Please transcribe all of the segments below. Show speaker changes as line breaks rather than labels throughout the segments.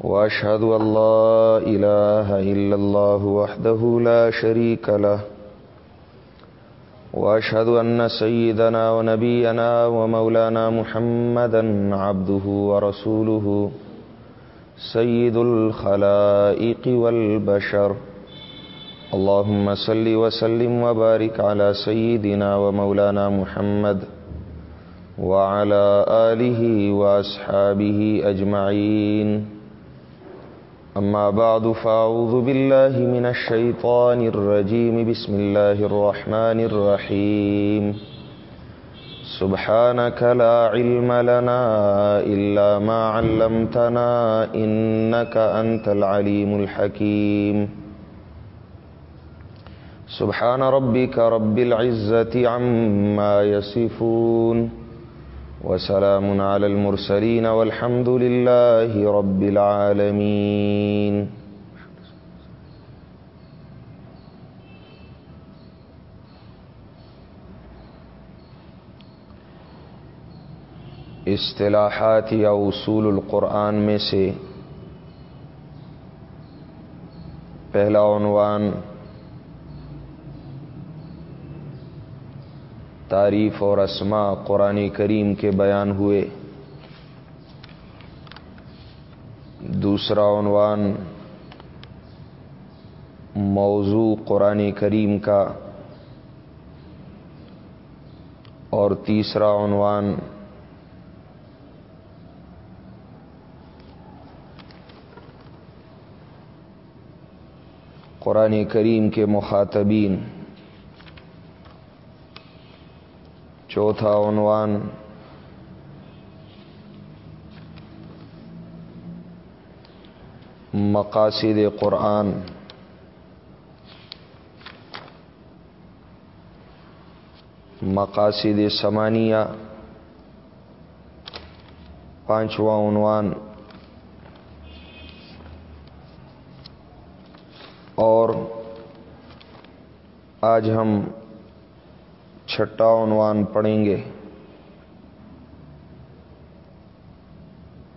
واشهد ان لا اله الا الله وحده لا شريك له واشهد ان سيدنا ونبينا ومولانا محمدا عبده ورسوله سيد الخلائق والبشر اللهم صل وسلم وبارك على سيدنا ومولانا محمد وعلى اله واصحابه اجمعين أما بعد، فأعوذ بالله من الشيطان الرجيم. بسم الله الرحمن الرحيم. سبحانك لا علم لنا إلا ما علمتنا، إنك أنت العليم الحكيم. سبحان ربك رب العزة عما يصفون. وسلام على المرسلين والحمد لله رب العالمين. اصطلاحات یا اصول القرآن میں سے پہلا عنوان تعریف اور اسما قرآن کریم کے بیان ہوئے۔ دوسرا عنوان، موضوع قرآن کریم کا۔ اور تیسرا عنوان، قرآن کریم کے مخاطبین۔ چوتھا عنوان مقاصد قرآن مقاصد سمانیہ پانچواں عنوان اور آج ہم چھٹا عنوان پڑھیں گے،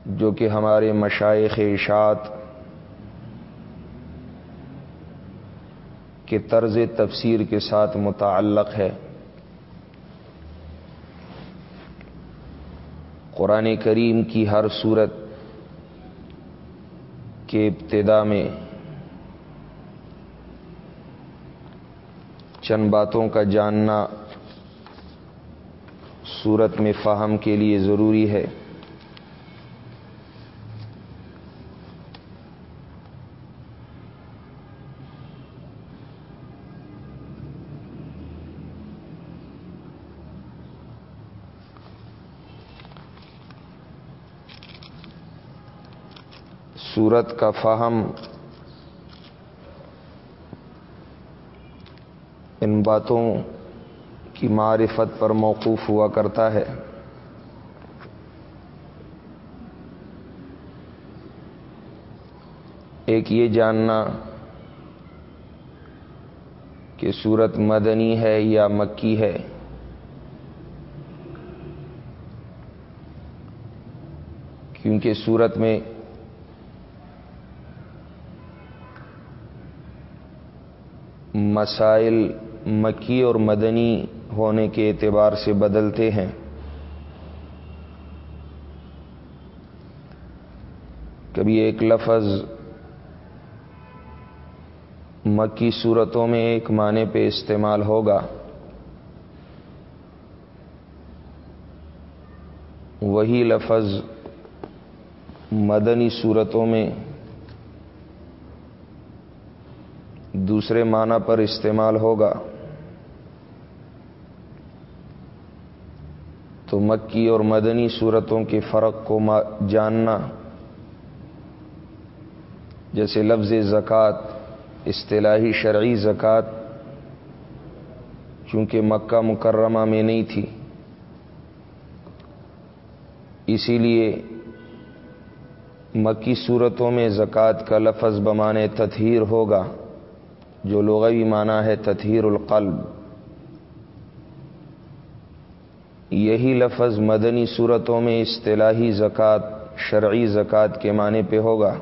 جو کہ ہمارے مشائق اشاعت کے طرز تفسیر کے ساتھ متعلق ہے۔ قرآن کریم کی ہر صورت کے ابتدا میں چند باتوں کا جاننا صورت میں فہم کے لیے ضروری ہے۔ صورت کا فہم ان باتوں کی معرفت پر موقوف ہوا کرتا ہے۔ ایک یہ جاننا کہ صورت مدنی ہے یا مکی ہے۔ کیونکہ صورت میں مسائل مکی اور مدنی ہونے کے اعتبار سے بدلتے ہیں۔ کبھی ایک لفظ مکی صورتوں میں ایک معنی پہ استعمال ہوگا۔ وہی لفظ مدنی صورتوں میں دوسرے معنی پر استعمال ہوگا۔ تو مکی اور مدنی صورتوں کے فرق کو جاننا۔ جیسے لفظ زکوٰۃ، اصطلاحی شرعی زکوٰۃ، چونکہ مکہ مکرمہ میں نہیں تھی۔ اسی لیے مکی صورتوں میں زکوٰۃ کا لفظ بمانے تطہیر ہوگا، جو لغوی معنی ہے تطہیر القلب۔ یہی لفظ مدنی صورتوں میں اصطلاحی زکوٰۃ، شرعی زکوٰۃ کے معنی پہ ہوگا۔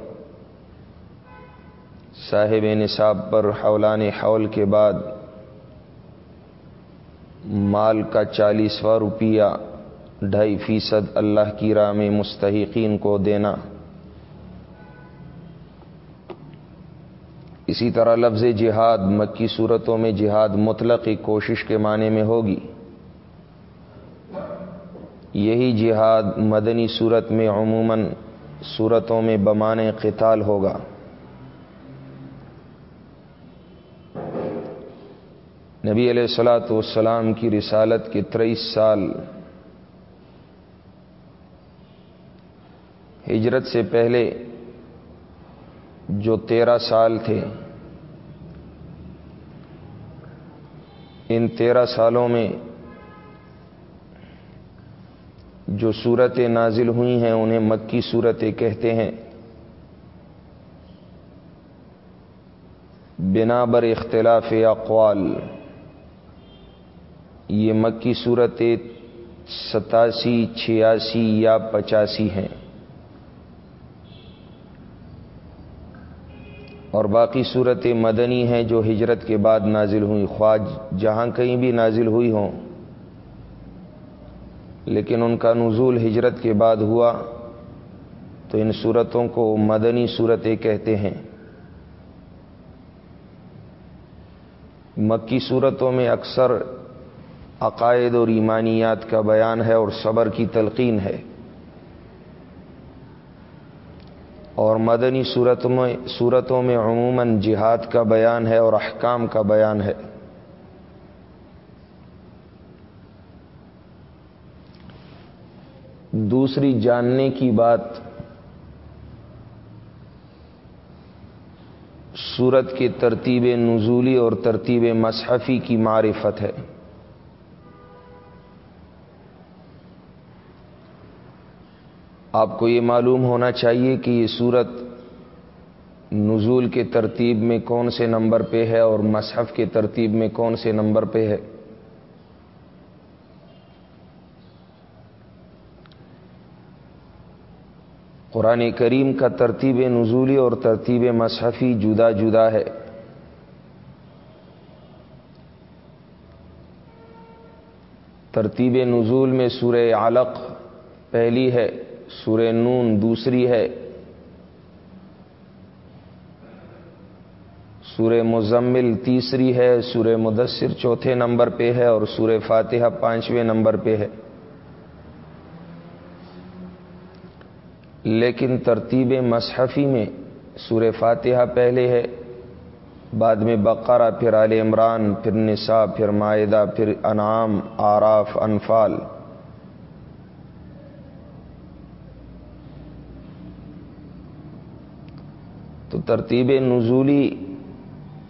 صاحب نصاب پر حولان حول کے بعد مال کا چالیسواں روپیہ ڈھائی فیصد اللہ کی راہ میں مستحقین کو دینا۔ اسی طرح لفظ جہاد مکی صورتوں میں جہاد مطلق کی کوشش کے معنی میں ہوگی۔ یہی جہاد مدنی صورت میں عموماً صورتوں میں بمان قتال ہوگا۔ نبی علیہ السلاۃ والسلام کی رسالت کے تریس سال ہجرت سے پہلے جو تیرہ سال تھے، ان تیرہ سالوں میں جو صورتیں نازل ہوئی ہیں، انہیں مکی صورتیں کہتے ہیں۔ بنا بر اختلاف اقوال۔ یہ مکی صورتیں ستاسی، چھیاسی یا پچاسی ہیں۔ اور باقی صورت مدنی ہیں جو ہجرت کے بعد نازل ہوئی خواج جہاں کہیں بھی نازل ہوئی ہوں۔ لیکن ان کا نزول ہجرت کے بعد ہوا تو ان صورتوں کو مدنی صورتیں کہتے ہیں۔ مکی صورتوں میں اکثر عقائد اور ایمانیات کا بیان ہے اور صبر کی تلقین ہے۔ اور مدنی صورت میں صورتوں میں عموماً جہاد کا بیان ہے اور احکام کا بیان ہے۔ دوسری جاننے کی بات صورت کی ترتیب نزولی اور ترتیب مصحفی کی معرفت ہے۔ آپ کو یہ معلوم ہونا چاہیے کہ یہ صورت نزول کے ترتیب میں کون سے نمبر پہ ہے اور مصحف کے ترتیب میں کون سے نمبر پہ ہے۔ قرآن کریم کا ترتیب نزولی اور ترتیب مصحفی جدا جدا ہے۔ ترتیب نزول میں سورہ علق پہلی ہے، سورہ نون دوسری ہے۔ سورہ مزمل تیسری ہے، سورہ مدثر چوتھے نمبر پہ ہے اور سورہ فاتحہ پانچویں نمبر پہ ہے۔ لیکن ترتیب مصحفی میں سورہ فاتحہ پہلے ہے، بعد میں بقرہ، پھر عال عمران، پھر نساء، پھر معدہ پھر انعام، آراف، انفال۔ تو ترتیب نزولی،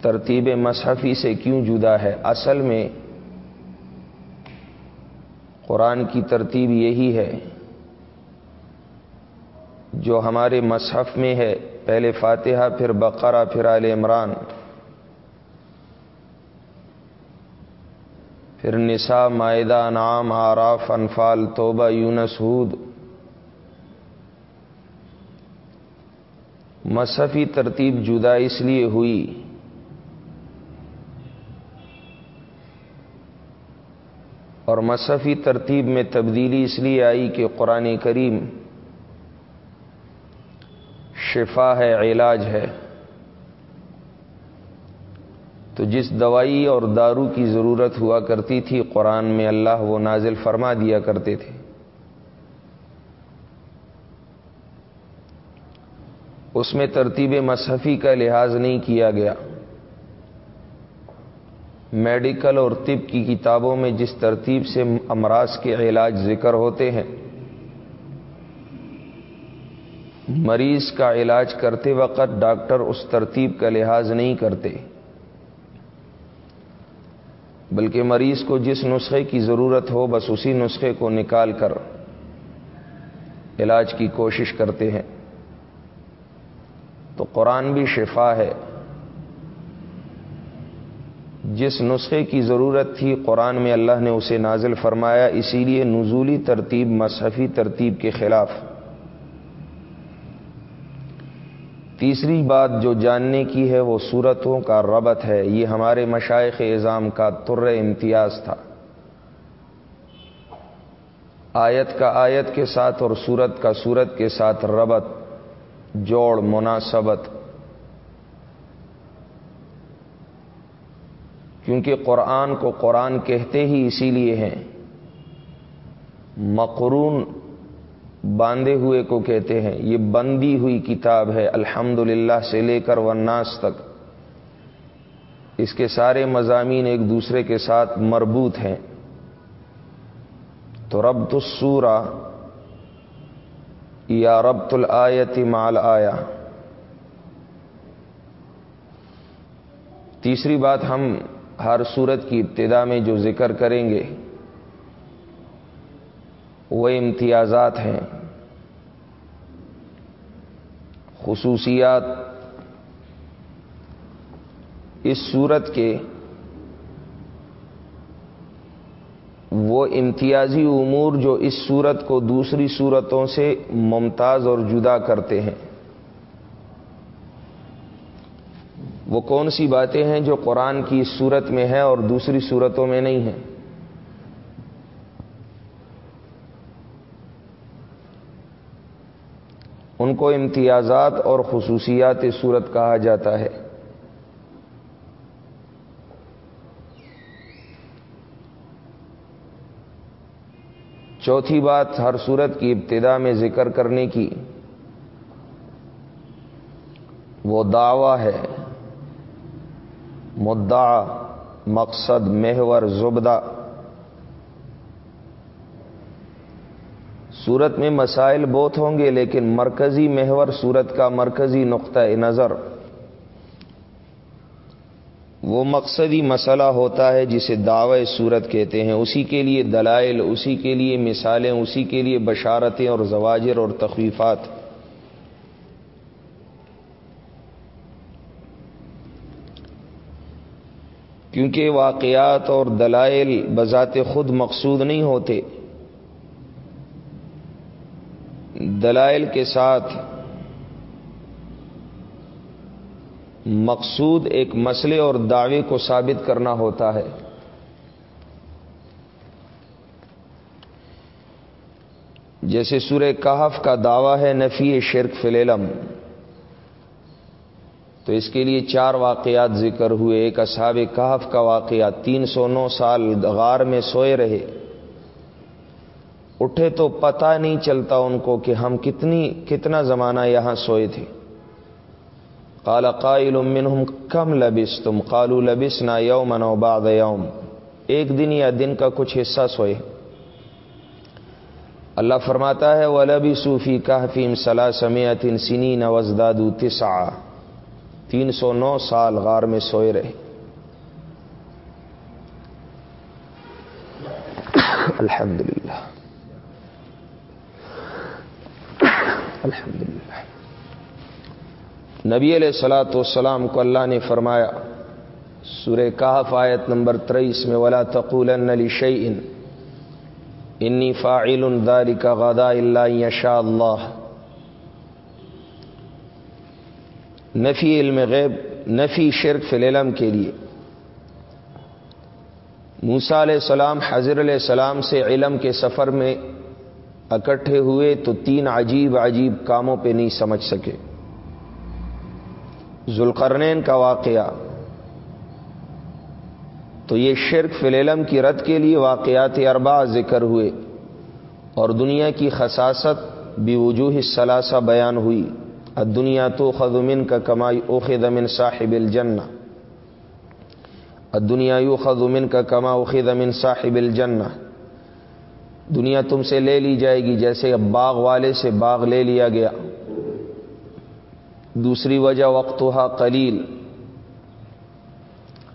ترتیب مصحفی سے کیوں جدا ہے؟ اصل میں قرآن کی ترتیب یہی ہے جو ہمارے مصحف میں ہے، پہلے فاتحہ، پھر بقرہ، پھر آل عمران، پھر نساء معدہ نام آراف انفال، توبہ، یونس، ہود۔ مصحفی ترتیب جدا اس لیے ہوئی اور مصحفی ترتیب میں تبدیلی اس لیے آئی کہ قرآن کریم شفا ہے، علاج ہے۔ تو جس دوائی اور دارو کی ضرورت ہوا کرتی تھی، قرآن میں اللہ وہ نازل فرما دیا کرتے تھے۔ اس میں ترتیب مصحفی کا لحاظ نہیں کیا گیا۔ میڈیکل اور طب کی کتابوں میں جس ترتیب سے امراض کے علاج ذکر ہوتے ہیں مریض کا علاج کرتے وقت ڈاکٹر اس ترتیب کا لحاظ نہیں کرتے، بلکہ مریض کو جس نسخے کی ضرورت ہو بس اسی نسخے کو نکال کر علاج کی کوشش کرتے ہیں۔ تو قرآن بھی شفا ہے۔ جس نسخے کی ضرورت تھی قرآن میں اللہ نے اسے نازل فرمایا، اسی لیے نزولی ترتیب، مصحفی ترتیب کے خلاف۔ تیسری بات جو جاننے کی ہے وہ صورتوں کا ربط ہے، یہ ہمارے مشائق اظام کا تر امتیاز تھا۔ آیت کا آیت کے ساتھ اور صورت کا صورت کے ساتھ ربط، جوڑ، مناسبت۔ کیونکہ قرآن کو قرآن کہتے ہی اسی لیے ہیں۔ مقرون باندھے ہوئے کو کہتے ہیں، یہ بندی ہوئی کتاب ہے الحمد سے لے کر وناس تک۔ اس کے سارے مضامین ایک دوسرے کے ساتھ مربوط ہیں۔ تو ربط السورہ، یا ربط الآیت مال آیا تیسری بات، ہم ہر صورت کی ابتدا میں جو ذکر کریں گے وہ امتیازات ہیں۔ خصوصیات اس صورت کے وہ امتیازی امور جو اس صورت کو دوسری صورتوں سے ممتاز اور جدا کرتے ہیں۔ وہ کون سی باتیں ہیں جو قرآن کی اس صورت میں ہے اور دوسری صورتوں میں نہیں ہیں؟ ان کو امتیازات اور خصوصیات صورت کہا جاتا ہے۔ چوتھی بات ہر صورت کی ابتدا میں ذکر کرنے کی۔ وہ دعوی ہے۔ مدعا، مقصد، محور، زبدہ۔ صورت میں مسائل بہت ہوں گے، لیکن مرکزی محور صورت کا مرکزی نقطۂ نظر۔ وہ مقصدی مسئلہ ہوتا ہے جسے دعوی صورت کہتے ہیں۔ اسی کے لیے دلائل، اسی کے لیے مثالیں، اسی کے لیے بشارتیں اور زواجر اور تخفیفات۔ کیونکہ واقعات اور دلائل بذات خود مقصود نہیں ہوتے۔ دلائل کے ساتھ مقصود ایک مسئلے اور دعوے کو ثابت کرنا ہوتا ہے۔ جیسے سورہ کہف کا دعویٰ ہے، نفی شرک فلیلم تو اس کے لیے چار واقعات ذکر ہوئے، ایک اصحاب کہف کا واقعہ، تین سو نو سال غار میں سوئے رہے۔ اٹھے تو پتہ نہیں چلتا ان کو کہ ہم کتنی کتنا زمانہ یہاں سوئے تھے۔ قال قائل منہم، کم لبس تم قالو لبس نہ یوم نو بعد یوم۔ ایک دن یا دن کا کچھ حصہ سوئے۔ اللہ فرماتا ہے وہ لبی صوفی کافیم صلاح سمیت سنی نوزداد تسا تین سو نو سال غار میں سوئے رہے۔ الحمد للہ نبی علیہ السلاۃ والسلام کو اللہ نے فرمایا، سورہ کہف آیت نمبر تریس میں، ولا تقول علی شعین انی فاعل داری کا غدا اللہ شاء اللہ نفی علم غیب، نفی شرک فی العلم کے لیے۔ موسا علیہ السلام حضر علیہ السلام سے علم کے سفر میں اکٹھے ہوئے تو تین عجیب عجیب کاموں پہ نہیں سمجھ سکے۔ ذوالقرنین کا واقعہ۔ تو یہ شرک فلیلم کی رد کے لیے واقعات اربا ذکر ہوئے اور دنیا کی خصاصت بھی وجوہ ثلاثہ بیان ہوئی۔ دنیا تو خدمن کا کمائی اوخ دمن صاحب الجن دنیا یو خدمن کا کما اوخ دمن صاحب الجنہ۔ دنیا تم سے لے لی جائے گی، جیسے اب باغ والے سے باغ لے لیا گیا۔ دوسری وجہ وقتها قلیل۔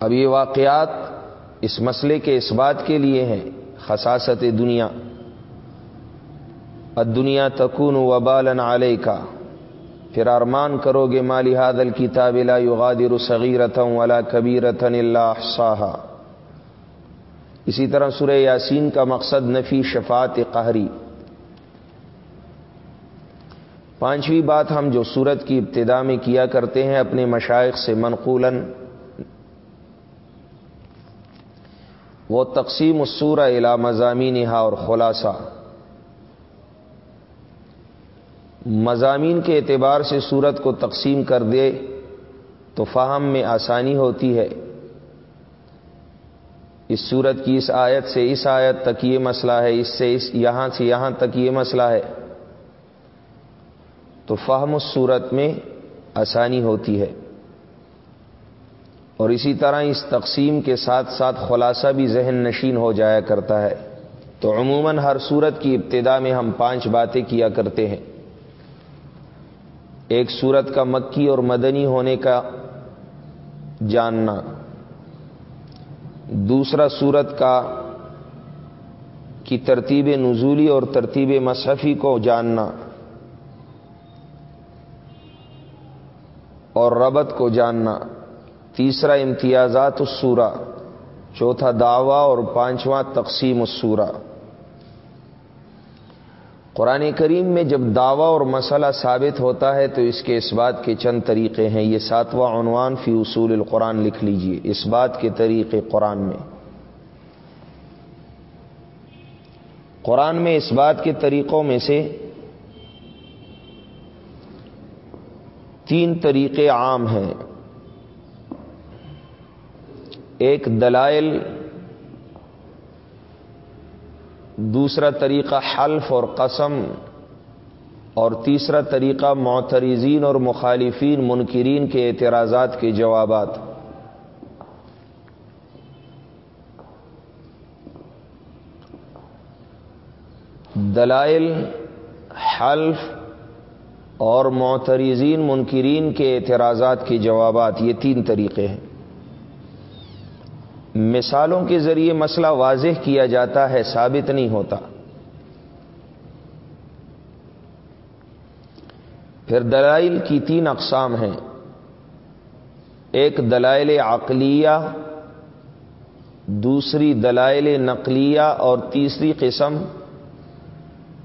اب یہ واقعات اس مسئلے کے اس بات کے لیے ہیں، خصاصت دنیا۔ دنیا تکون وبالن علیہ کا پھر ارمان کرو گے، مالی حادل کتاب لا یغادر صغیرتن ولا کبیرتن اللہ احصاها۔ اسی طرح سورہ یاسین کا مقصد نفی شفاعت قہری۔ پانچویں بات ہم جو سورت کی ابتدا میں کیا کرتے ہیں، اپنے مشائق سے منقولن وہ تقسیم السورہ الا مضامین اور خلاصہ۔ مضامین کے اعتبار سے سورت کو تقسیم کر دے تو فہم میں آسانی ہوتی ہے۔ اس صورت کی اس آیت سے اس آیت تک یہ مسئلہ ہے، اس سے اس یہاں سے یہاں تک یہ مسئلہ ہے۔ تو فہم اس صورت میں آسانی ہوتی ہے۔ اور اسی طرح اس تقسیم کے ساتھ ساتھ خلاصہ بھی ذہن نشین ہو جایا کرتا ہے۔ تو عموماً ہر صورت کی ابتدا میں ہم پانچ باتیں کیا کرتے ہیں۔ ایک صورت کا مکی اور مدنی ہونے کا جاننا۔ دوسرا صورت کا کی ترتیب نزولی اور ترتیب مصحفی کو جاننا اور ربط کو جاننا تیسرا امتیازات السورہ، چوتھا دعوی اور پانچواں تقسیم السورہ۔ قرآن کریم میں جب دعویٰ اور مسئلہ ثابت ہوتا ہے تو اس کے اس بات کے چند طریقے ہیں۔ یہ ساتواں عنوان فی اصول القرآن لکھ لیجیے۔ اس بات کے طریقے قرآن میں۔ قرآن میں اس بات کے طریقوں میں سے تین طریقے عام ہیں۔ ایک دلائل دوسرا طریقہ حلف اور قسم اور تیسرا طریقہ معترزین اور مخالفین، منکرین کے اعتراضات کے جوابات۔ دلائل حلف اور معترزین منکرین کے اعتراضات کے جوابات، یہ تین طریقے ہیں۔ مثالوں کے ذریعے مسئلہ واضح کیا جاتا ہے، ثابت نہیں ہوتا۔ پھر دلائل کی تین اقسام ہیں۔ ایک دلائل عقلیہ، دوسری دلائل نقلیہ اور تیسری قسم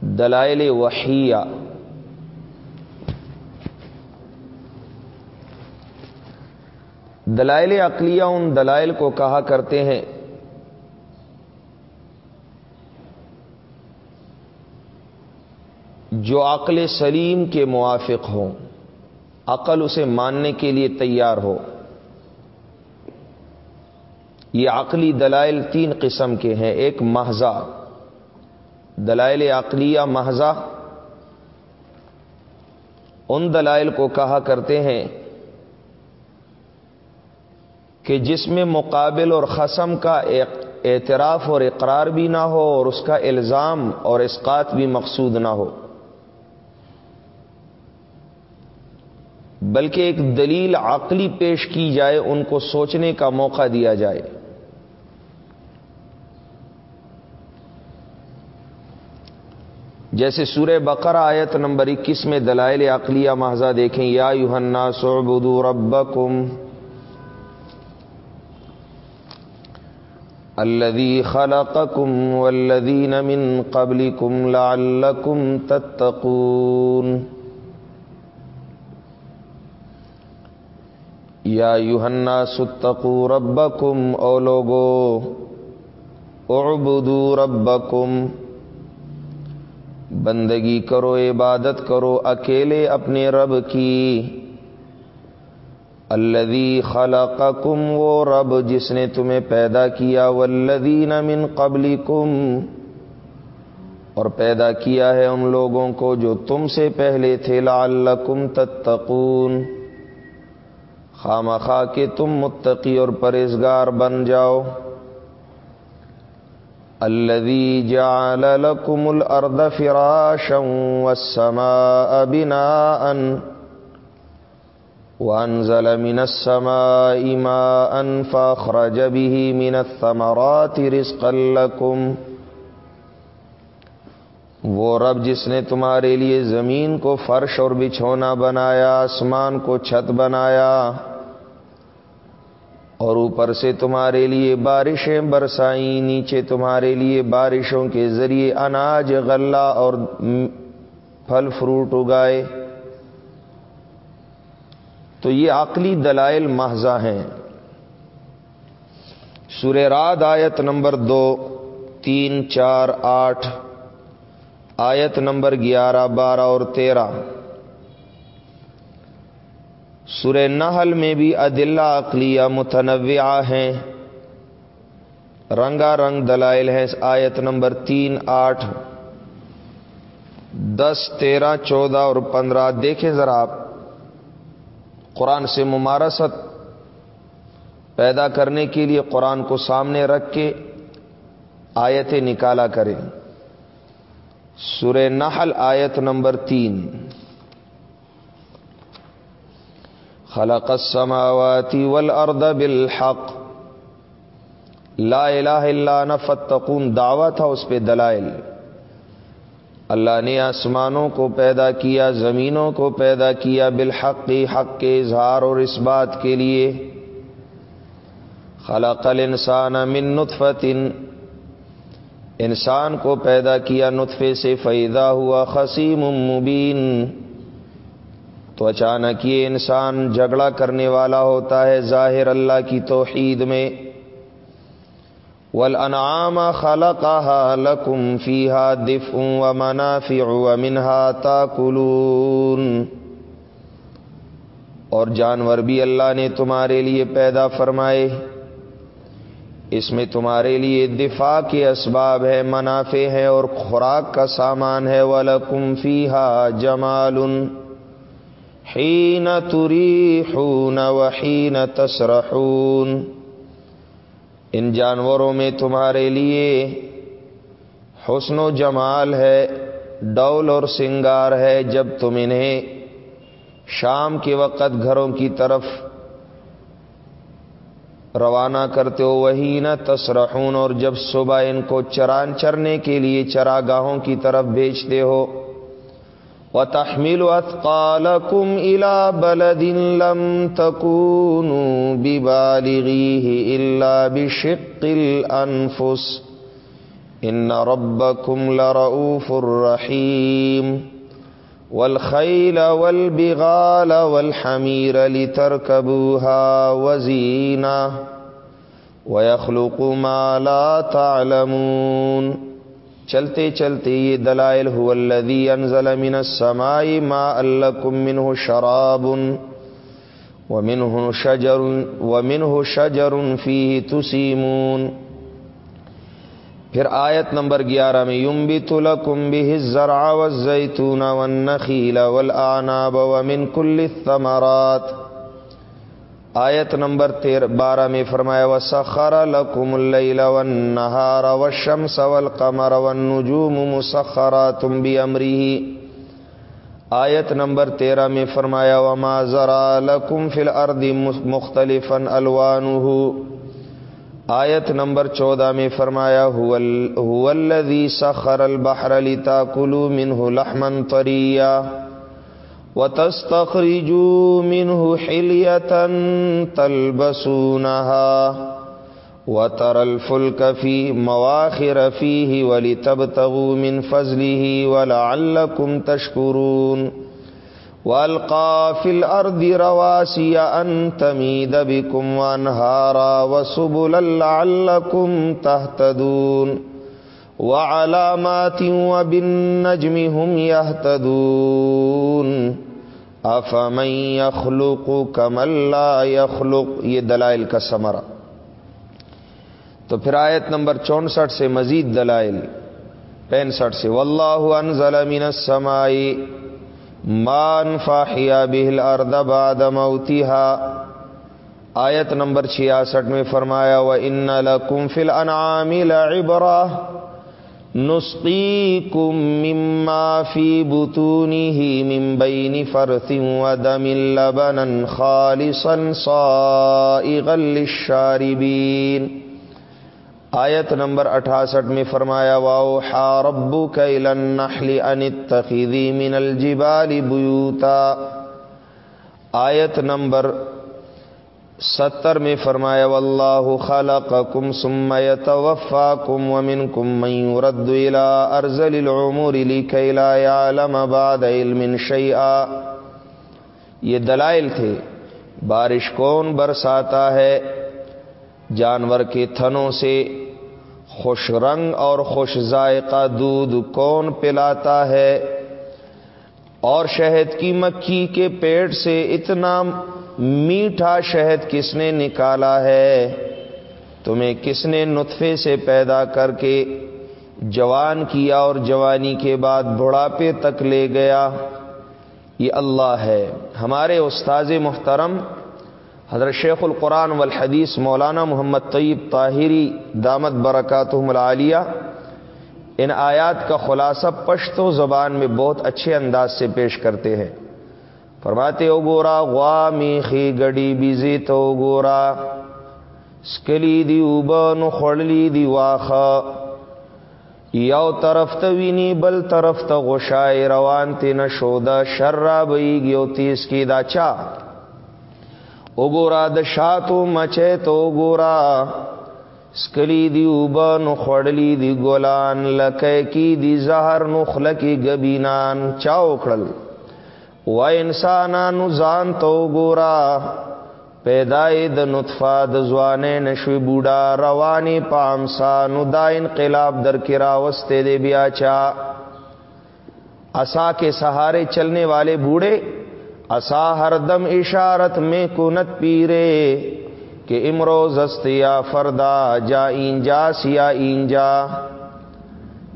دلائل وحیہ۔ دلائل عقلیہ ان دلائل کو کہا کرتے ہیں۔ جو عقل سلیم کے موافق ہوں، عقل اسے ماننے کے لیے تیار ہو۔ یہ عقلی دلائل تین قسم کے ہیں، ایک محضا دلائل عقلیہ محضا ان دلائل کو کہا کرتے ہیں کہ جس میں مقابل اور خسم کا اعتراف اور اقرار بھی نہ ہو اور اس کا الزام اور اسقات بھی مقصود نہ ہو۔ بلکہ ایک دلیل عقلی پیش کی جائے، ان کو سوچنے کا موقع دیا جائے۔ جیسے سورہ بقرہ آیت نمبر اکیس میں دلائل عقلیہ محضہ دیکھیں، یا یوہنا سعبدو ربکم۔ الذي خلقكم والذين من قبلكم لعلكم تتقون. یا یوہنا ستقو ربکم او لوگو اعبدو ربکم بندگی کرو، عبادت کرو، اکیلے اپنے رب کی. الذي خلقكم، وہ رب جس نے تمہیں پیدا کیا، والذین من قبلکم۔ اور پیدا کیا ہے ان لوگوں کو جو تم سے پہلے تھے، لعلکم تتقون۔ خام خا کے تم متقی اور پرہزگار بن جاؤ۔ الذي جعل لكم الارض فراشا والسماء بناءً۔ وانزل من السماء ماء فاخرج به من الثمرات رزقا لكم. وہ رب جس نے تمہارے لیے زمین کو فرش اور بچھونا بنایا، آسمان کو چھت بنایا، اور اوپر سے تمہارے لیے بارشیں برسائیں، نیچے تمہارے لیے بارشوں کے ذریعے اناج غلہ اور پھل فروٹ اگائے۔ تو یہ عقلی دلائل محضہ ہیں۔ سور راد آیت نمبر دو، تین، چار، آٹھ، آیت نمبر گیارہ، بارہ اور تیرہ۔ سور نحل میں بھی عدلہ عقلیہ متنوعہ ہیں۔ رنگا رنگ دلائل ہیں آیت نمبر تین، آٹھ۔ دس، تیرہ، چودہ اور پندرہ، دیکھیں ذرا آپ۔ قرآن سے ممارست پیدا کرنے کے لیے قرآن کو سامنے رکھ کے آیتیں نکالا کریں۔ سور نحل آیت نمبر تین۔ خلق السماوات والارض بالحق۔ لا الہ الا نفتقون دعویٰ تھا اس پہ دلائل۔ اللہ نے آسمانوں کو پیدا کیا، زمینوں کو پیدا کیا بالحق، حق کے اظہار اور اس بات کے لیے۔ خلق الانسان من نطفت انسان کو پیدا کیا نطفے سے فیدا ہوا خسیم مبین تو اچانک یہ انسان جھگڑا کرنے والا ہوتا ہے ظاہر اللہ کی توحید میں۔ والانعام خلقها لكم فيها دفء ومنافع ومنها تاكلون۔ اور جانور بھی اللہ نے تمہارے لیے پیدا فرمائے۔ اس میں تمہارے لیے دفاع کے اسباب ہے منافع ہے اور خوراک کا سامان ہے۔ وَلَكُمْ فِيهَا جَمَالٌ۔ حِينَ تُرِيحُونَ وَحِينَ تَسْرَحُونَ۔ ان جانوروں میں تمہارے لیے حسن و جمال ہے، ڈول اور سنگار ہے۔ جب تم انہیں شام کے وقت گھروں کی طرف روانہ کرتے ہو، وہی نہ تسرحون، اور جب صبح ان کو چران چرنے کے لیے چراگاہوں کی طرف بھیجتے ہو وتحمل أثقالكم إلى بلد لم تكونوا ببالغيه إلا بشق الأنفس. إن ربكم لرؤوف رحيم. والخيل والبغال والحمير لتركبوها وزينة. ويخلق ما لا تعلمون. چلتے چلتے یہ دلائل هو الذي انزل من السماء ماء لكم منه شراب ومنه شجر ومنه شجر فيه تسيمون پھر آیت نمبر گیارہ میں ينبت لكم به الزرع والزيتون والنخيل والأعناب ومن كل الثمرات آیت نمبر تیر بارہ میں فرمایا و سخر الکم اللہ ون نہار و شم سول قمر تم بھی امری آیت نمبر تیرہ میں فرمایا و ما ذرا لکم فل اردی مختلف الوان آیت نمبر چودہ میں فرمایا الذي سخر البحر لتاكلوا منه لحما طريا۔ وتستخرجوا منه حلية تلبسونها وترى الفلك في مواخر فيه ولتبتغوا من فضله ولعلكم تشكرون والقى في الارض رواسي ان تميد بكم وانهارا وسبلا لعلكم تهتدون وعلامات وبالنجم هم يهتدون. افمن يخلق كمن لا يخلق؟ یہ دلائل کا سمرا تو پھر آیت نمبر چونسٹھ سے مزید دلائل. پینسٹھ سے واللہ انزل من السماء مان فاحیا به الارض بعد موتها. آیت نمبر چھیاسٹھ میں فرمایا و ان لکم فی الانعام لعبرہ نسقيكم مما في بطونه من بين فرث ودم لبنا خالصا صائغا للشاربين. آیت نمبر اٹھاسٹھ میں فرمایا واؤ ہا ربو النحل ان اتخذی من الجبال بیوتا. آیت نمبر ستر میں فرمایا، واللہ خلقکم ثم يتوفاکم ومنکم من يرد الى ارزل العمر لکی لا يعلم بعد علم شیئا. یہ دلائل تھے۔ بارش کون برساتا ہے؟ جانور کے تھنوں سے خوش رنگ اور خوش ذائقہ دودھ کون پلاتا ہے؟ اور شہد کی مکھی کے پیٹ سے اتنا میٹھا شہد کس نے نکالا ہے؟ تمہیں کس نے نطفے سے پیدا کر کے جوان کیا اور جوانی کے بعد بڑھاپے تک لے گیا؟ یہ اللہ ہے، ہمارے استاذ محترم، حضرت شیخ القرآن والحدیث مولانا محمد طیب طاہری، دامت برکاتہم العالیہ۔ ان آیات کا خلاصہ پشتو زبان میں بہت اچھے انداز سے پیش کرتے ہیں۔ فرماتے او گورا، غوا میخی گڑی بیزی تو گورا۔ Scully the اوبا خڑلی the واخا۔ یو طرف توینی بل طرف تا غشای روان تی نشودا شرابی گیو تیس کی دا چا۔ او گورا، د شاتو مچے تو گورا۔ سکلی دی اوبا خڑلی دی گولان لکے کی دی زہر نخلکی گبینان۔ چاو کھڑل و انسانانو ځان تو ګورا پیدای د نطفه د ځوانې نشوي بوډا رواني پامسانو دا انقلاب در کرا وستے دے بیا چا. اسا کے سہارے چلنے والے بوڑھے اسا ہر دم اشارت میں کنت پیرے، کہ امروز استیا فردا، جا اینجا، سیا اینجا.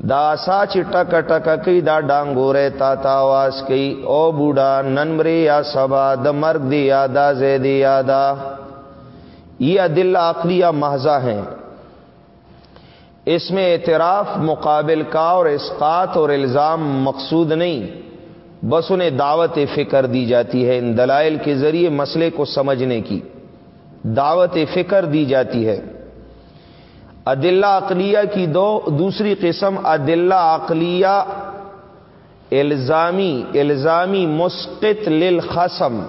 دا سا ٹک ٹک کئی دا ڈانگو رہتا تا آواز کئی او بوڑھا ننمری یا سبا، د مرگ دی یادا زیدی یادا۔ یہ دل عقلیہ محضہ ہیں۔ اس میں اعتراف مقابل کا اور اسقات اور الزام مقصود نہیں۔ بس انہیں دعوت فکر دی جاتی ہے ان دلائل کے ذریعے مسئلے کو سمجھنے کی۔ دعوت فکر دی جاتی ہے۔ عدلہ عقلیہ کی دو، دوسری قسم عدلہ عقلیہ، الزامی الزامی مسقط للخصم۔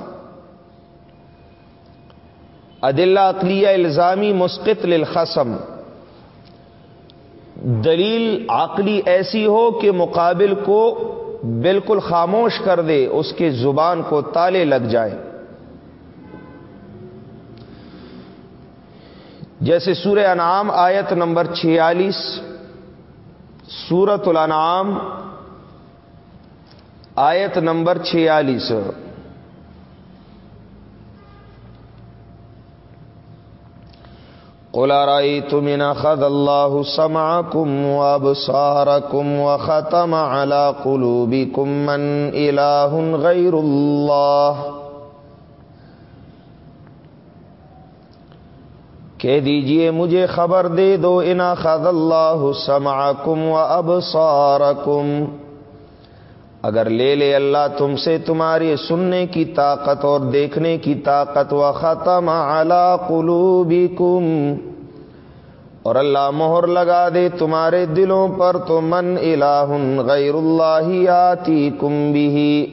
عدلہ عقلیہ، الزامی مسقط للخصم۔ دلیل عقلی ایسی ہو کہ مقابل کو بالکل خاموش کر دے، اس کے زبان کو تالے لگ جائیں۔ جیسے سورہ انعام آیت نمبر چھیالیس سورت الانعام آیت نمبر چھیالیس۔ قلارائی تمین خد اللہ سما کم اب سار کم و ختم اللہ قلوبی کمن الاح غیر اللہ کہہ دیجیے مجھے خبر دے دو انا خد اللہ سمعکم و اب اگر لے لے اللہ تم سے تمہاری سننے کی طاقت اور دیکھنے کی طاقت و ختم علی قلوبکم اور اللہ مہر لگا دے تمہارے دلوں پر تو من الہ غیر اللہ آتی کم بھی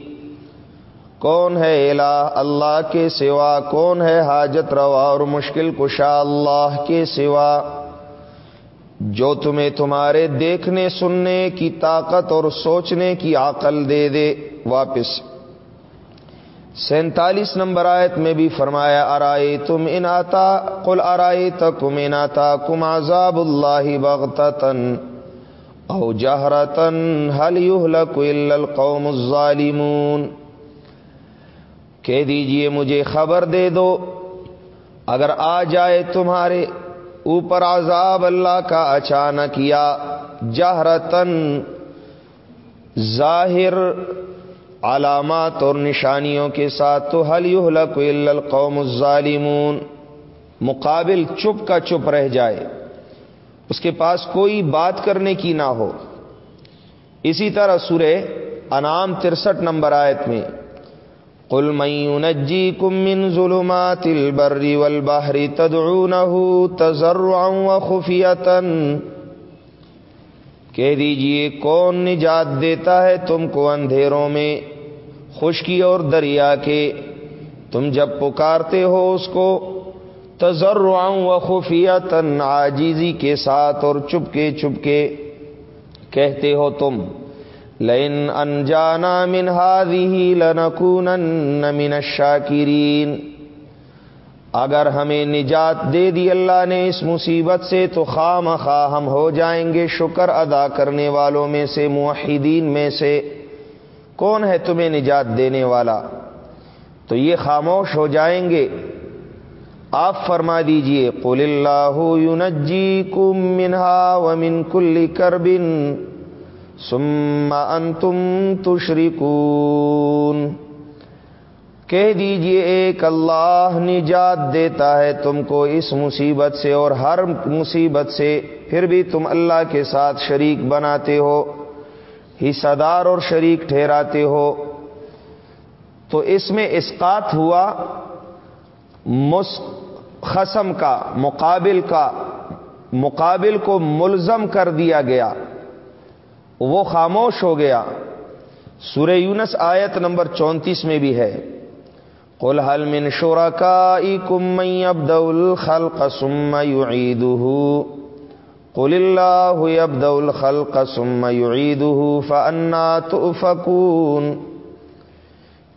کون ہے الہ اللہ کے سوا؟ کون ہے حاجت روا اور مشکل کشا اللہ کے سوا؟ جو تمہیں تمہارے دیکھنے، سننے کی طاقت اور سوچنے کی عقل دے دے، واپس۔ سینتالیس نمبر آیت میں بھی فرمایا ارائے تم ان آتا؟ کل ارائے تم ان آتا کم عذاب اللہ بغتن او جہرتن حل القوم الظالمون؟ کہہ دیجیے مجھے خبر دے دو، اگر آ جائے تمہارے اوپر عذاب اللہ کا اچانک یا جہرتن ظاہر علامات اور نشانیوں کے ساتھ، تو حل یحلق الا القوم الظالمون؟ مقابل چپ کا چپ رہ جائے۔ اس کے پاس کوئی بات کرنے کی نہ ہو۔ اسی طرح سورہ انعام ترسٹھ نمبر آیت میں قل من ينجيكم من ظلمات البر والبحر تدعونه تضرعا وخفية. کہہ دیجیے، کون نجات دیتا ہے تم کو اندھیروں میں، خشکی اور دریا کے؟ تم جب پکارتے ہو اس کو تضرعا وخفیتا، عاجزی کے ساتھ اور چپکے چپکے کہتے ہو تم۔ لئن انجانا من هذه لنكونن من الشاکرین۔ اگر ہمیں نجات دے دی اللہ نے اس مصیبت سے، تو خام خواہ ہم ہو جائیں گے شکر ادا کرنے والوں میں سے، موحدین میں سے۔ کون ہے تمہیں نجات دینے والا؟ تو یہ خاموش ہو جائیں گے۔ آپ فرما دیجیے، قل اللہ ينجيكم منها ومن كل كرب۔ سما انتم تشرکون۔ کہہ دیجیے، ایک اللہ نجات دیتا ہے تم کو اس مصیبت سے اور ہر مصیبت سے۔ پھر بھی تم اللہ کے ساتھ شریک بناتے ہو حصہ دار اور شریک ٹھہراتے ہو۔ تو اس میں اسقات ہوا خسم کا، مقابل کا، مقابل کو ملزم کر دیا گیا۔ وہ خاموش ہو گیا۔ سورہ یونس آیت نمبر چونتیس میں بھی ہے۔ قل حل من شورا کم ابد الخلق ثم يعيده قل الله يبدا الخلق ثم يعيده فانا تؤفكون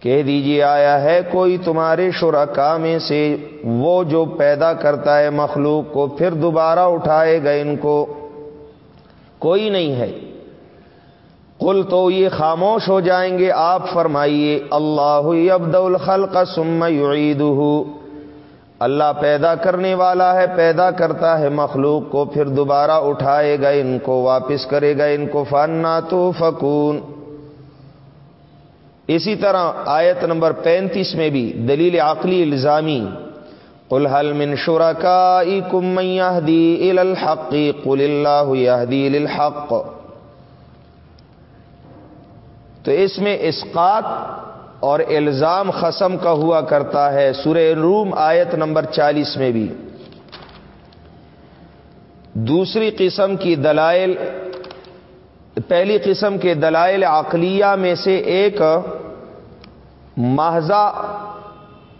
کہہ دیجیے آیا ہے کوئی تمہارے شرکا میں سے وہ جو پیدا کرتا ہے مخلوق کو پھر دوبارہ اٹھائے گا ان کو۔ کوئی نہیں ہے۔ کل تو یہ خاموش ہو جائیں گے، آپ فرمائیے، اللہ ابد الخلق ثم يعيده اللہ پیدا کرنے والا ہے، پیدا کرتا ہے مخلوق کو، پھر دوبارہ اٹھائے گا، ان کو واپس کرے گا، ان کو فانا تو فکون اسی طرح آیت نمبر پینتیس میں بھی دلیل عقلی الزامی، قل هل من شركائكم من يهدي الى الحق، قل الله يهدي للحق۔ تو اس میں اسقات اور الزام خسم کا ہوا کرتا ہے۔ سورہ روم آیت نمبر چالیس میں بھی۔ دوسری قسم کی دلائل، پہلی قسم کے دلائل عقلیہ میں سے ایک محضہ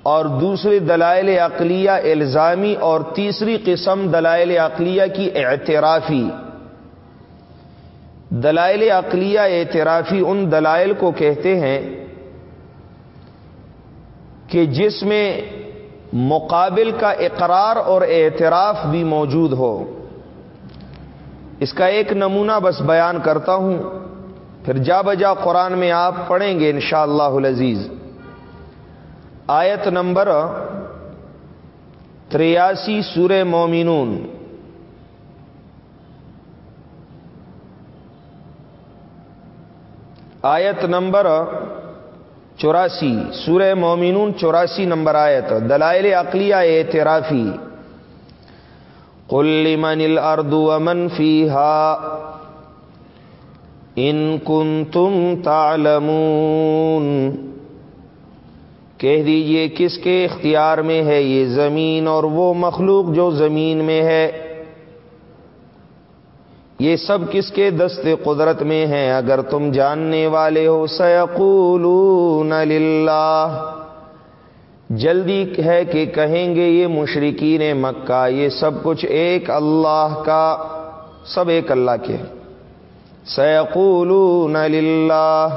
اور دوسری دلائل عقلیہ الزامی اور تیسری قسم دلائل عقلیہ کی اعترافی۔ دلائل عقلیہ اعترافی ان دلائل کو کہتے ہیں کہ جس میں مقابل کا اقرار اور اعتراف بھی موجود ہو۔ اس کا ایک نمونہ بس بیان کرتا ہوں۔ پھر جا بجا قرآن میں آپ پڑھیں گے انشاءاللہ اللہ العزیز۔ آیت نمبر تریاسی سورہ مومنون۔ آیت نمبر چوراسی، سورہ مومنون چوراسی نمبر آیت، دلائل عقلیہ اعترافی۔ قل من الارض ومن فيها ان کنتم تعلمون۔ کہہ دیجیے کس کے اختیار میں ہے یہ زمین اور وہ مخلوق جو زمین میں ہے؟ یہ سب کس کے دست قدرت میں ہیں؟ اگر تم جاننے والے ہو، سیقولون للہ۔ جلدی ہے کہ کہیں گے یہ مشرقین مکہ، یہ سب کچھ ایک اللہ کا، سب ایک اللہ کے۔ سیقولون للہ۔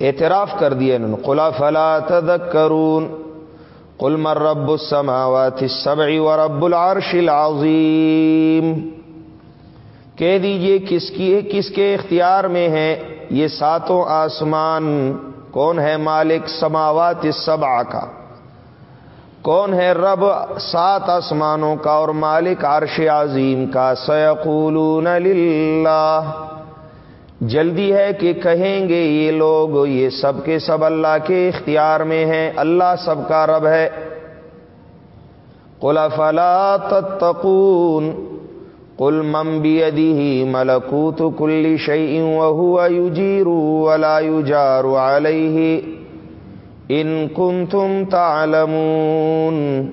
اعتراف کر دیا انہوں قلا فلا تذکرون؟ قل من رب السماوات السبع ورب العرش العظیم۔ کہہ دیجیے کس کی کس کے اختیار میں ہے یہ ساتوں آسمان؟ کون ہے مالک سماوات سبع کا؟ کون ہے رب سات آسمانوں کا اور مالک عرش عظیم کا؟ سیقولون للہ۔ جلدی ہے کہ کہیں گے یہ لوگ، یہ سب کے سب اللہ کے اختیار میں ہیں، اللہ سب کا رب ہے۔ قل فلا تتقون؟ کل ممبی ادی ملکوت کلی شعی وهو يجير ولا يجار عليه ان کن تم تعلمون۔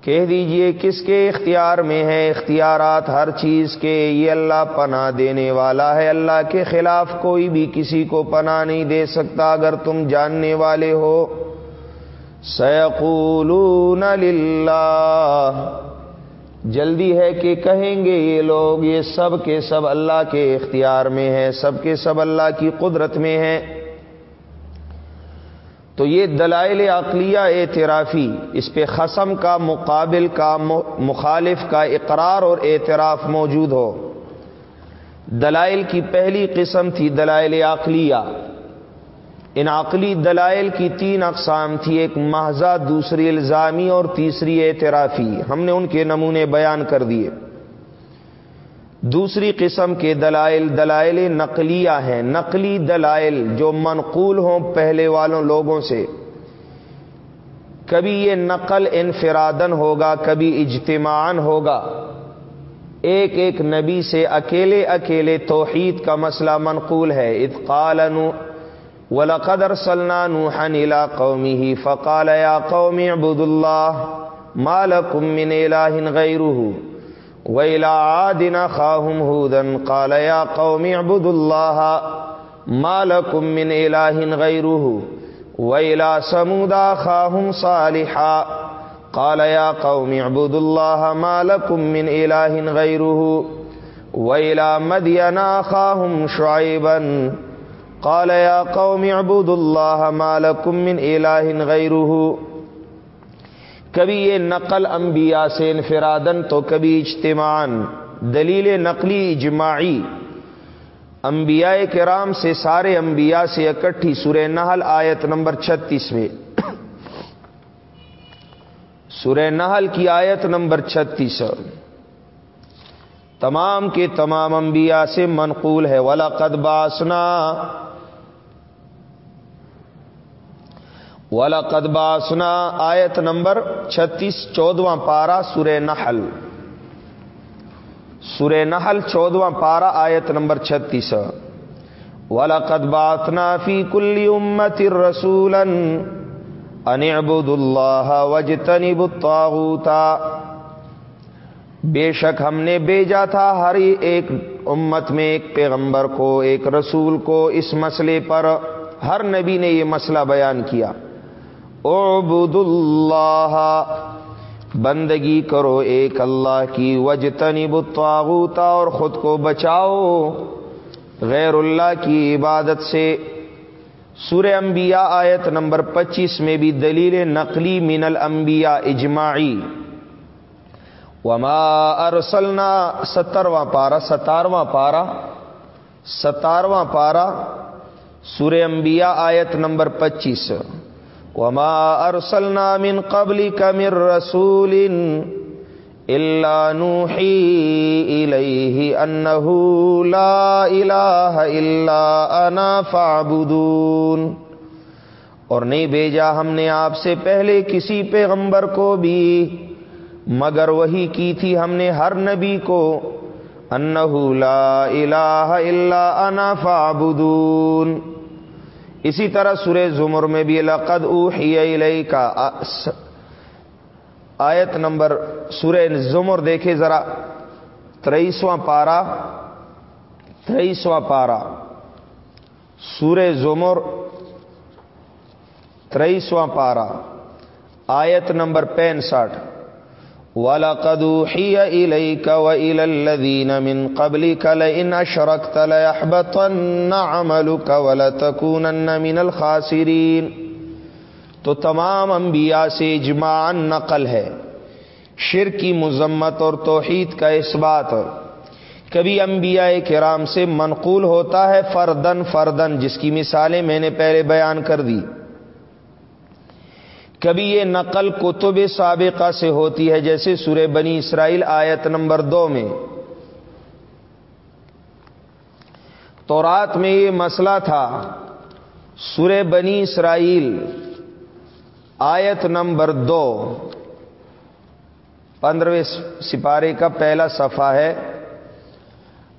کہہ دیجیے کس کے اختیار میں ہے اختیارات ہر چیز کے؟ یہ اللہ پناہ دینے والا ہے۔ اللہ کے خلاف کوئی بھی کسی کو پناہ نہیں دے سکتا اگر تم جاننے والے ہو۔ سیقولون للہ۔ جلدی ہے کہ کہیں گے یہ لوگ، یہ سب کے سب اللہ کے اختیار میں ہے سب کے سب اللہ کی قدرت میں ہے تو یہ دلائل عقلیہ اعترافی، اس پہ خسم کا، مقابل کا مخالف کا اقرار اور اعتراف موجود ہو۔ دلائل کی پہلی قسم تھی دلائل عقلیہ۔ ان عقلی دلائل کی تین اقسام تھی، ایک محضہ، دوسری الزامی اور تیسری اعترافی۔ ہم نے ان کے نمونے بیان کر دیے۔ دوسری قسم کے دلائل دلائل نقلیہ ہیں۔ نقلی دلائل جو منقول ہوں پہلے والوں لوگوں سے۔ کبھی یہ نقل انفرادن ہوگا، کبھی اجتماعن ہوگا۔ ایک ایک نبی سے اکیلے اکیلے توحید کا مسئلہ منقول ہے۔ اتقال ولقد ارسلنا نوحا الى قومه فقال يا قوم اعبدوا الله ما لكم من اله غيره والى عاد خاهم هودا قال يا قوم اعبدوا الله ما لكم من اله غيره والى ثمود خاهم صالحا قال يا قوم اعبدوا الله ما لكم من اله غيره والى مدين خاهم قال یا قوم اعبدوا اللہ ما لکم من الہ غیرہ کبھی یہ نقل انبیاء سے انفرادن تو کبھی اجتماعن دلیل نقلی اجماعی. انبیاء کرام سے سارے انبیاء سے اکٹھی سورہ نحل آیت نمبر چھتیس میں. سورہ نحل کی آیت نمبر چھتیس. تمام کے تمام انبیاء سے منقول ہے. ولا قد باسنا والا قدبا سنا آیت نمبر چھتیس چودواں پارا سورہ نحل۔ سورہ نحل چودواں پارا آیت نمبر چھتیس۔ والا قدباتنا فی کل امت رسول انبد اللہ وجتنی بتاغوتا بے شک ہم نے بھیجا تھا ہر ایک امت میں ایک پیغمبر کو، ایک رسول کو اس مسئلے پر۔ ہر نبی نے یہ مسئلہ بیان کیا۔ اعبد اللہ بندگی کرو ایک اللہ کی وجتنی بتاغوتا اور خود کو بچاؤ۔ غیر اللہ کی عبادت سے۔ سورہ انبیاء آیت نمبر پچیس میں بھی دلیل نقلی من الانبیاء اجماعی۔ وما ارسلنا سترواں پارا ستارواں پارا ستارواں پارا سورہ انبیاء آیت نمبر پچیس۔ وما ارسلنا من قبل من رسول الا نوحي اليه انه لا اله الا انا فاعبدون۔ اور نہیں بھیجا ہم نے آپ سے پہلے کسی پیغمبر کو بھی، مگر وہی کی تھی ہم نے ہر نبی کو۔ انہو لا الہ الا انا فاعبدون۔ اسی طرح سورہ زمر میں بھی لقد اوحی کا آیت نمبر سورہ زمر دیکھے ذرا، تریسواں پارا تریسواں پارا سورہ زمر، تریسواں پارا آیت نمبر پینسٹھ۔ وَلَقَدْ أُوحِيَ إِلَيْكَ وَإِلَى الَّذِينَ مِن قَبْلِكَ لَئِنْ أَشْرَكْتَ لَيَحْبَطَنَّ عَمَلُكَ وَلَتَكُونَنَّ مِنَ الْخَاسِرِينَ۔ تو تمام انبیاء سے اجماع نقل ہے۔ شر کی مذمت اور توحید کا اس بات۔ کبھی انبیاء کرام سے منقول ہوتا ہے فردن فردن جس کی مثالیں میں نے پہلے بیان کر دی۔ کبھی یہ نقل کتب سابقہ سے ہوتی ہے جیسے سورہ بنی اسرائیل آیت نمبر دو میں۔ تو رات میں یہ مسئلہ تھا۔ سورہ بنی اسرائیل آیت نمبر دو۔ پندرہویں سپارے کا پہلا صفحہ ہے۔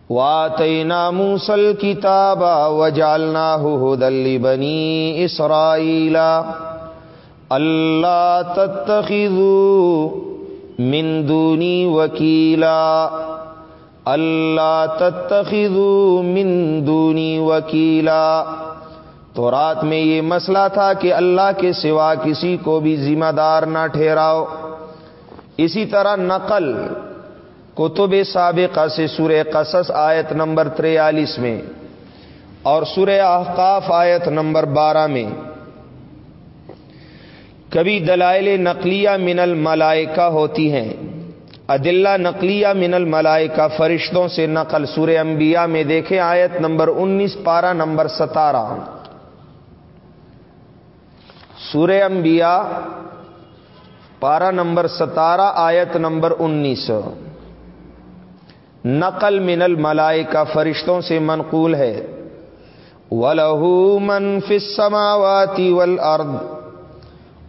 واتینا موسل کتاب و جالنا ہو دلی بنی اسرائیلا اللہ تتخذو من دونی وکیلا اللہ تتخذو من دونی وکیلا تو رات میں یہ مسئلہ تھا کہ اللہ کے سوا کسی کو بھی ذمہ دار نہ ٹھہراؤ۔ اسی طرح نقل کتب سابقہ سے سورہ قصص آیت نمبر تریالیس میں اور سورہ احقاف آیت نمبر بارہ میں۔ کبھی دلائل نقلیہ من الملائکہ ہوتی ہیں۔ عدلہ نقلیہ من الملائکہ فرشتوں سے نقل سورہ انبیاء میں دیکھیں آیت نمبر انیس، پارہ نمبر ستارہ۔ سورہ انبیاء، پارہ نمبر ستارہ، آیت نمبر انیس۔ نقل من الملائکہ فرشتوں سے منقول ہے۔ وَلَهُ مَن فِي السَّمَاوَاتِ وَالْأَرْضِ۔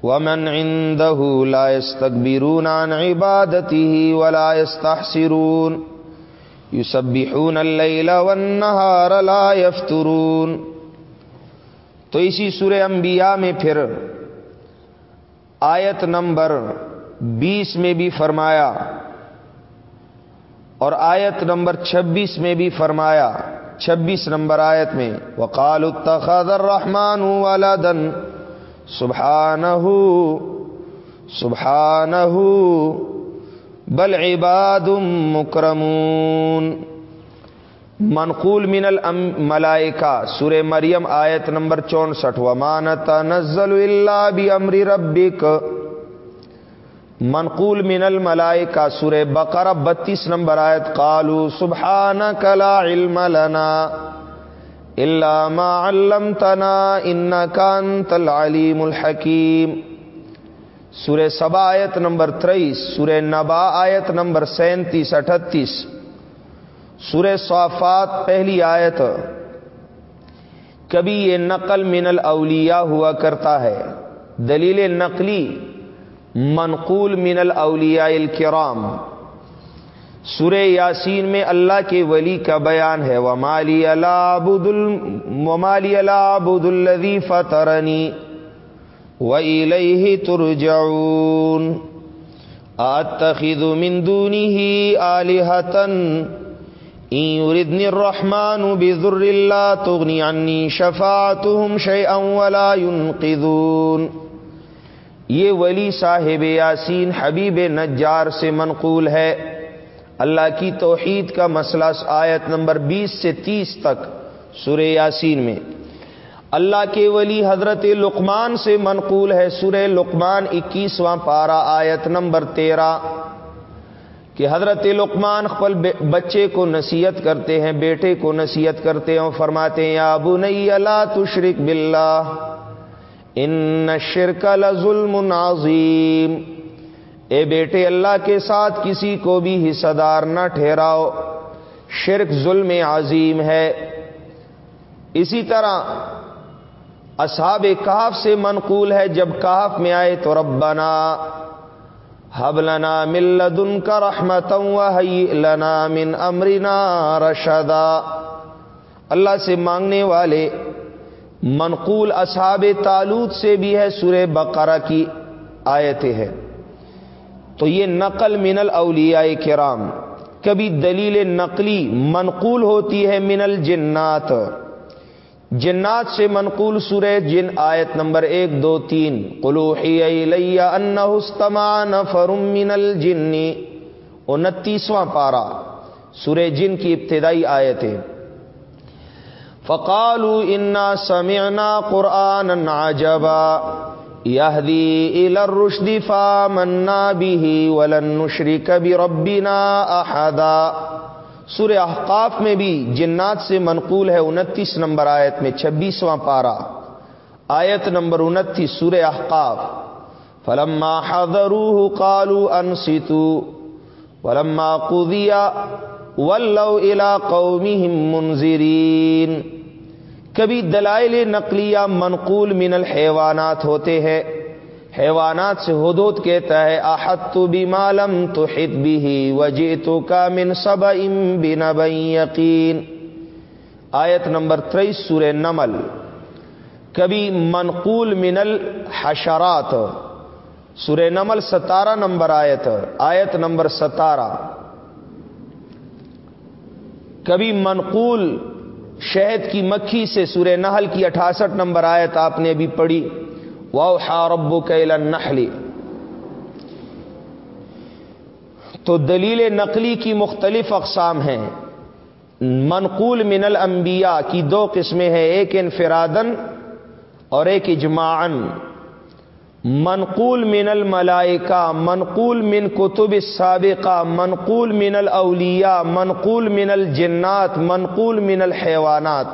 وَمَنْ عِندَهُ لَا يَسْتَكْبِرُونَ عَنْ عِبَادَتِهِ وَلَا يَسْتَحْسِرُونَ. يُسَبِّحُونَ اللَّيْلَ وَالنَّهَارَ لَا يَفْتُرُونَ. تو اسی سورہ انبیاء میں پھر آیت نمبر بیس میں بھی فرمایا اور آیت نمبر چھبیس میں بھی فرمایا، چھبیس نمبر آیت میں وقال اتخذ الرحمن ولدا سبحانہ سبحانہ بل عباد مکرمون۔ منقول من الملائکہ سورہ مریم آیت نمبر چونسٹھ۔ ومانت نزل اللہ بھی امری ربک منقول من الملائکہ، سورہ بقرہ بتیس نمبر آیت۔ قالو سبحان کلا علم لنا۔ اللہ ما علمتنا انکا انت العلیم الحکیم سورہ سبا آیت نمبر تریس سورہ نبا آیت نمبر سینتیس، اٹھتیس۔ سورہ صافات، پہلی آیت۔ کبھی یہ نقل من الاولیاء ہوا کرتا ہے۔ دلیل نقلی، منقول من الاولیاء الکرام۔ سورہ یاسین میں اللہ کے ولی کا بیان ہے۔ ومالی ومالی العبد الذی فطرنی وإلیہ ترجعون اتخذ من دونه آلهة ان يردني الرحمن بذر لا تغني عني شفاعتهم شيئا ولا ينقذون۔ یہ ولی صاحب یاسین حبیب نجار سے منقول ہے۔ اللہ کی توحید کا مسئلہ آیت نمبر بیس سے تیس تک سورہ یاسین میں۔ اللہ کے ولی حضرت لقمان سے منقول ہے سورہ لقمان اکیسواں پارہ آیت نمبر تیرہ کہ حضرت لقمان خپل بچے کو نصیحت کرتے ہیں، بیٹے کو نصیحت کرتے ہیں فرماتے ہیں ابو نئی اللہ تشرک باللہ، ان شرک ظلم عظیم۔ اے بیٹے اللہ کے ساتھ کسی کو بھی حصہ دار نہ ٹھہراؤ۔ شرک ظلم عظیم ہے۔ اسی طرح اصحاب کہف سے منقول ہے، جب کہف میں آئے تو ربنا حبلنا من لدن کا رحمت لنا من امرنا رشدا۔ اللہ سے مانگنے والے منقول اصحاب تالوت سے بھی ہے، سورہ بقرہ کی آیتیں ہے تو یہ نقل من الاولیاء کرام، کبھی دلیل نقلی منقول ہوتی ہے من الجنات۔ جنات سے منقول سورہ جن آیت نمبر ایک، دو، تین۔ قلوحی فرم من الجنی انتیسواں پارا سورہ جن کی ابتدائی آیتیں فقالوا انا سمعنا قرآن عجبا۔ يهدي الى الرشد فامنا به ولن نشرك بربنا احدا سورہ احقاف میں بھی جنات سے منقول ہے انتیس نمبر آیت میں چھبیسواں پارا آیت نمبر انتیس سورہ احقاف۔ فلما حضروه قالوا انصتوا۔ ولما قضي ولوا الى قومهم منذرين کبھی دلائل نقلیہ منقول من الحیوانات ہوتے ہیں۔ حیوانات سے حدود کہتا ہے احت تو بھی مالم تو حت بھی وجے تو کا من سب ام بن یقین آیت نمبر تیئیس سورہ نمل۔ کبھی منقول من الحشرات۔ سورہ نمل ستارہ نمبر آیت۔ آیت نمبر ستارہ۔ کبھی منقول شہد کی مکھی سے سورہ نحل کی اٹھاسٹھ نمبر آیت آپ نے ابھی پڑھی۔ واؤ ربو کیلا نحلی تو دلیل نقلی کی مختلف اقسام ہیں۔ منقول من الانبیاء کی دو قسمیں ہیں، ایک انفرادن اور ایک اجماعن منقول من الملائکہ، منقول من کتب السابقہ، منقول من الاولیاء، منقول من الجنات، منقول من الحیوانات۔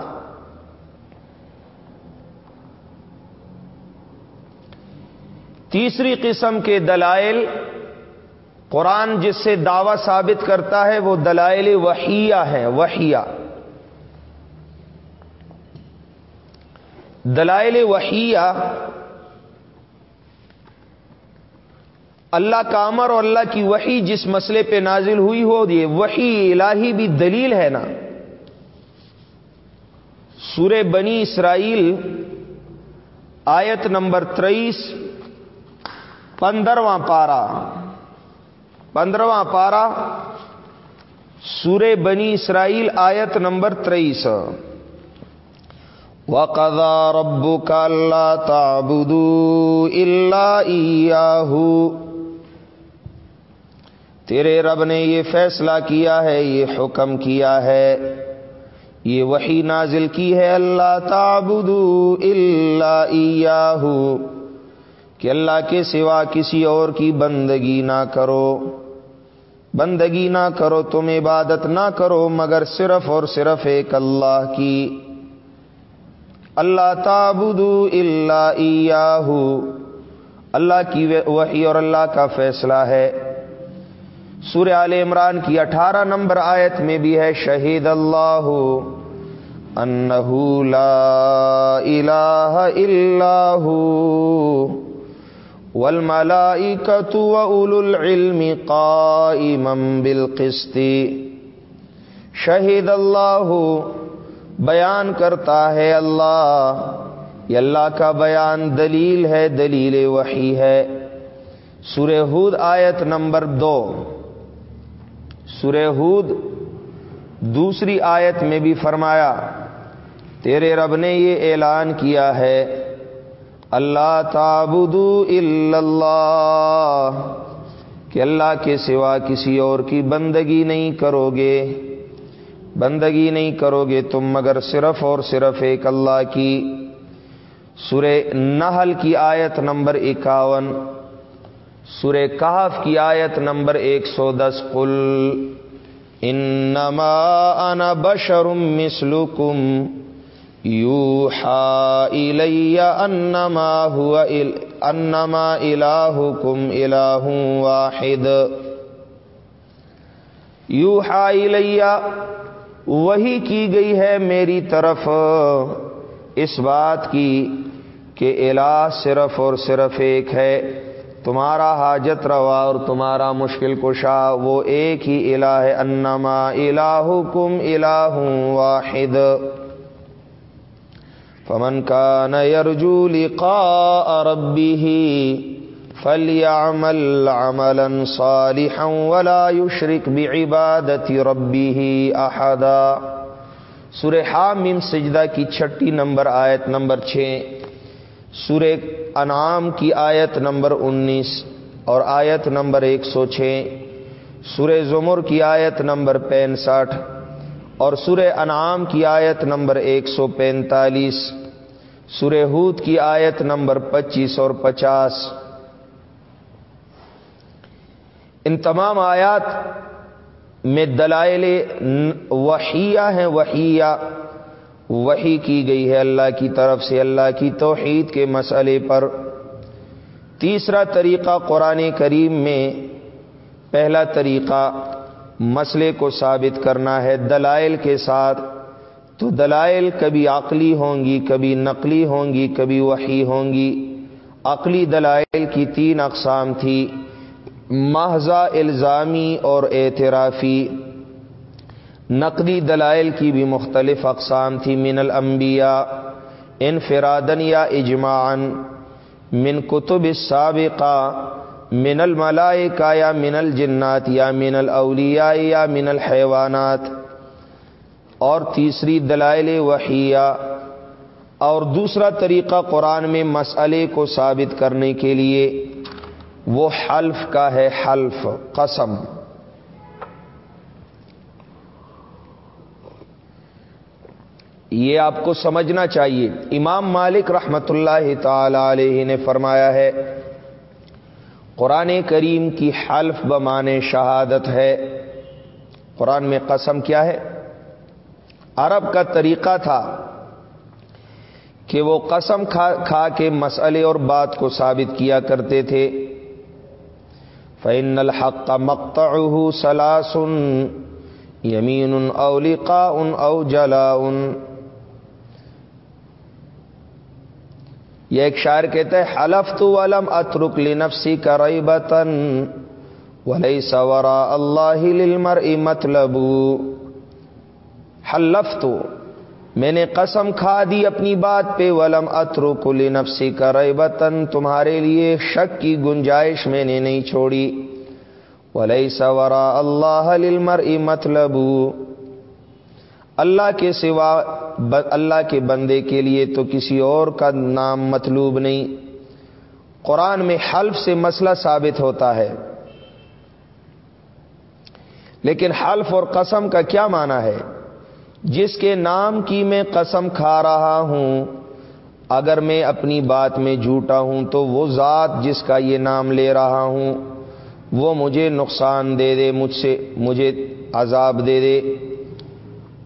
تیسری قسم کے دلائل، قرآن جس سے دعوی ثابت کرتا ہے، وہ دلائل وحیہ ہیں وحیہ۔ دلائل وحیہ اللہ کا امر اور اللہ کی وحی جس مسئلے پہ نازل ہوئی ہو، یہ وحی الہی بھی دلیل ہے نا۔ سورہ بنی اسرائیل آیت نمبر تیئیس، پندرواں پارا پندرواں پارا سورہ بنی اسرائیل آیت نمبر تیئیس۔ وقضا ربك الا تعبدوا الا اياه تیرے رب نے یہ فیصلہ کیا ہے، یہ حکم کیا ہے۔ یہ وہی نازل کی ہے، اللہ تعبدوا الا اياه کہ اللہ کے سوا کسی اور کی بندگی نہ کرو۔ بندگی نہ کرو، تم عبادت نہ کرو، مگر صرف اور صرف ایک اللہ کی۔ اللہ تابدو اللہ اللہ کی وحی اور اللہ کا فیصلہ ہے۔ سورہ عال عمران کی اٹھارہ نمبر آیت میں بھی ہے، شہید اللہ انہو لا الہ الا والملائکت و العلم قائما بالقسط۔ شہید اللہ بیان کرتا ہے اللہ، یہ اللہ کا بیان دلیل ہے، دلیل وحی ہے۔ سورہ ہود آیت نمبر دو۔ سورہ ہود دوسری آیت میں بھی فرمایا، تیرے رب نے یہ اعلان کیا ہے، اللہ تابدو اللہ، کہ اللہ کے سوا کسی اور کی بندگی نہیں کرو گے بندگی نہیں کرو گے تم، مگر صرف اور صرف ایک اللہ کی۔ سورہ نحل کی آیت نمبر اکاون۔ سورہ کہف کی آیت نمبر ایک سو دس کل انما انا بشرم مسلکم یو الیہ انما ہوا انما الہکم الہ واحد. یوحا الیہ، وہی کی گئی ہے میری طرف، اس بات کی کہ الہ صرف اور صرف ایک ہے۔ تمہارا حاجت روا اور تمہارا مشکل کشا، وہ ایک ہی الہ ہے، انما الہ کم الہ واحد۔ فمن کا نیرجو لقاء ربه فلیعمل عملا صالحا ولا يشرك بعبادت ربه احدا۔ سورہ حامیم سجدہ کی چھٹی نمبر آیت نمبر چھ۔ سورہ انعام کی آیت نمبر انیس اور آیت نمبر ایک سو چھ سورہ زمر کی آیت نمبر پینسٹھ اور سورہ انعام کی آیت نمبر ایک سو پینتالیس، سورہ ہود کی آیت نمبر پچیس اور پچاس۔ ان تمام آیات میں دلائل وحیہ ہیں، وحیہ وہی کی گئی ہے اللہ کی طرف سے، اللہ کی توحید کے مسئلے پر۔ تیسرا طریقہ قرآن کریم میں، پہلا طریقہ مسئلے کو ثابت کرنا ہے دلائل کے ساتھ۔ تو دلائل کبھی عقلی ہوں گی، کبھی نقلی ہوں گی، کبھی وحی ہوں گی۔ عقلی دلائل کی تین اقسام تھی، محض الزامی اور اعترافی۔ نقدی دلائل کی بھی مختلف اقسام تھی، من الانبیاء انفرادن یا اجماعن من کتب السابقہ، من الملائکہ یا من الجنات یا من الاولیاء یا من الحیوانات۔ اور تیسری دلائل وحیہ۔ اور دوسرا طریقہ قرآن میں مسئلے کو ثابت کرنے کے لیے، وہ حلف کا ہے، حلف، قسم۔ یہ آپ کو سمجھنا چاہیے۔ امام مالک رحمت اللہ تعالی علیہ نے فرمایا ہے، قرآن کریم کی حلف بمانے شہادت ہے۔ قرآن میں قسم کیا ہے؟ عرب کا طریقہ تھا کہ وہ قسم کھا کھا کے مسئلے اور بات کو ثابت کیا کرتے تھے۔ فعن الحق کا مقتع سلاسن یمین ان اولقا ان او جلا ان یہ ایک شاعر کہتا ہے حلف تو ولم اترک لنفسی کا رئی بتن ولی سورا اللہ مر مطلب. حلف تو میں نے قسم کھا دی اپنی بات پہ، ولم اترک لنفسی کا رئی بتن تمہارے لیے شک کی گنجائش میں نے نہیں چھوڑی۔ ولی سورا اللہ مر مطلب۔ اللہ کے سوا اللہ کے بندے کے لیے تو کسی اور کا نام مطلوب نہیں۔ قرآن میں حلف سے مسئلہ ثابت ہوتا ہے۔ لیکن حلف اور قسم کا کیا معنی ہے؟ جس کے نام کی میں قسم کھا رہا ہوں، اگر میں اپنی بات میں جھوٹا ہوں تو وہ ذات جس کا یہ نام لے رہا ہوں، وہ مجھے نقصان دے دے، مجھ سے، مجھے عذاب دے دے۔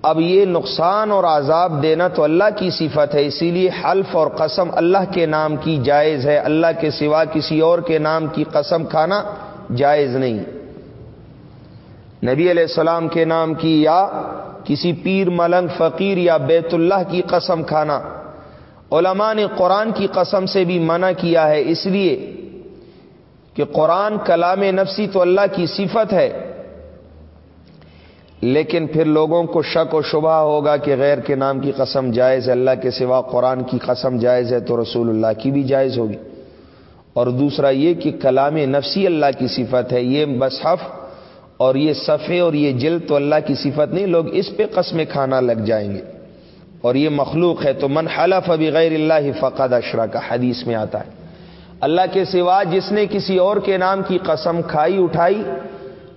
اب یہ نقصان اور عذاب دینا تو اللہ کی صفت ہے، اسی لیے حلف اور قسم اللہ کے نام کی جائز ہے۔ اللہ کے سوا کسی اور کے نام کی قسم کھانا جائز نہیں۔ نبی علیہ السلام کے نام کی یا کسی پیر، ملنگ، فقیر یا بیت اللہ کی قسم کھانا۔ علماء نے قرآن کی قسم سے بھی منع کیا ہے، اس لیے کہ قرآن کلام نفسی تو اللہ کی صفت ہے۔ لیکن پھر لوگوں کو شک و شبہ ہوگا کہ غیر کے نام کی قسم جائز ہے، اللہ کے سوا قرآن کی قسم جائز ہے تو رسول اللہ کی بھی جائز ہوگی۔ اور دوسرا یہ کہ کلام نفسی اللہ کی صفت ہے، یہ مصحف اور یہ صفحے اور یہ جلد تو اللہ کی صفت نہیں، لوگ اس پہ قسم کھانا لگ جائیں گے۔ اور یہ مخلوق ہے تو من حلف ابھی غیر اللہ فقد اشرا کا حدیث میں آتا ہے۔ اللہ کے سوا جس نے کسی اور کے نام کی قسم کھائی، اٹھائی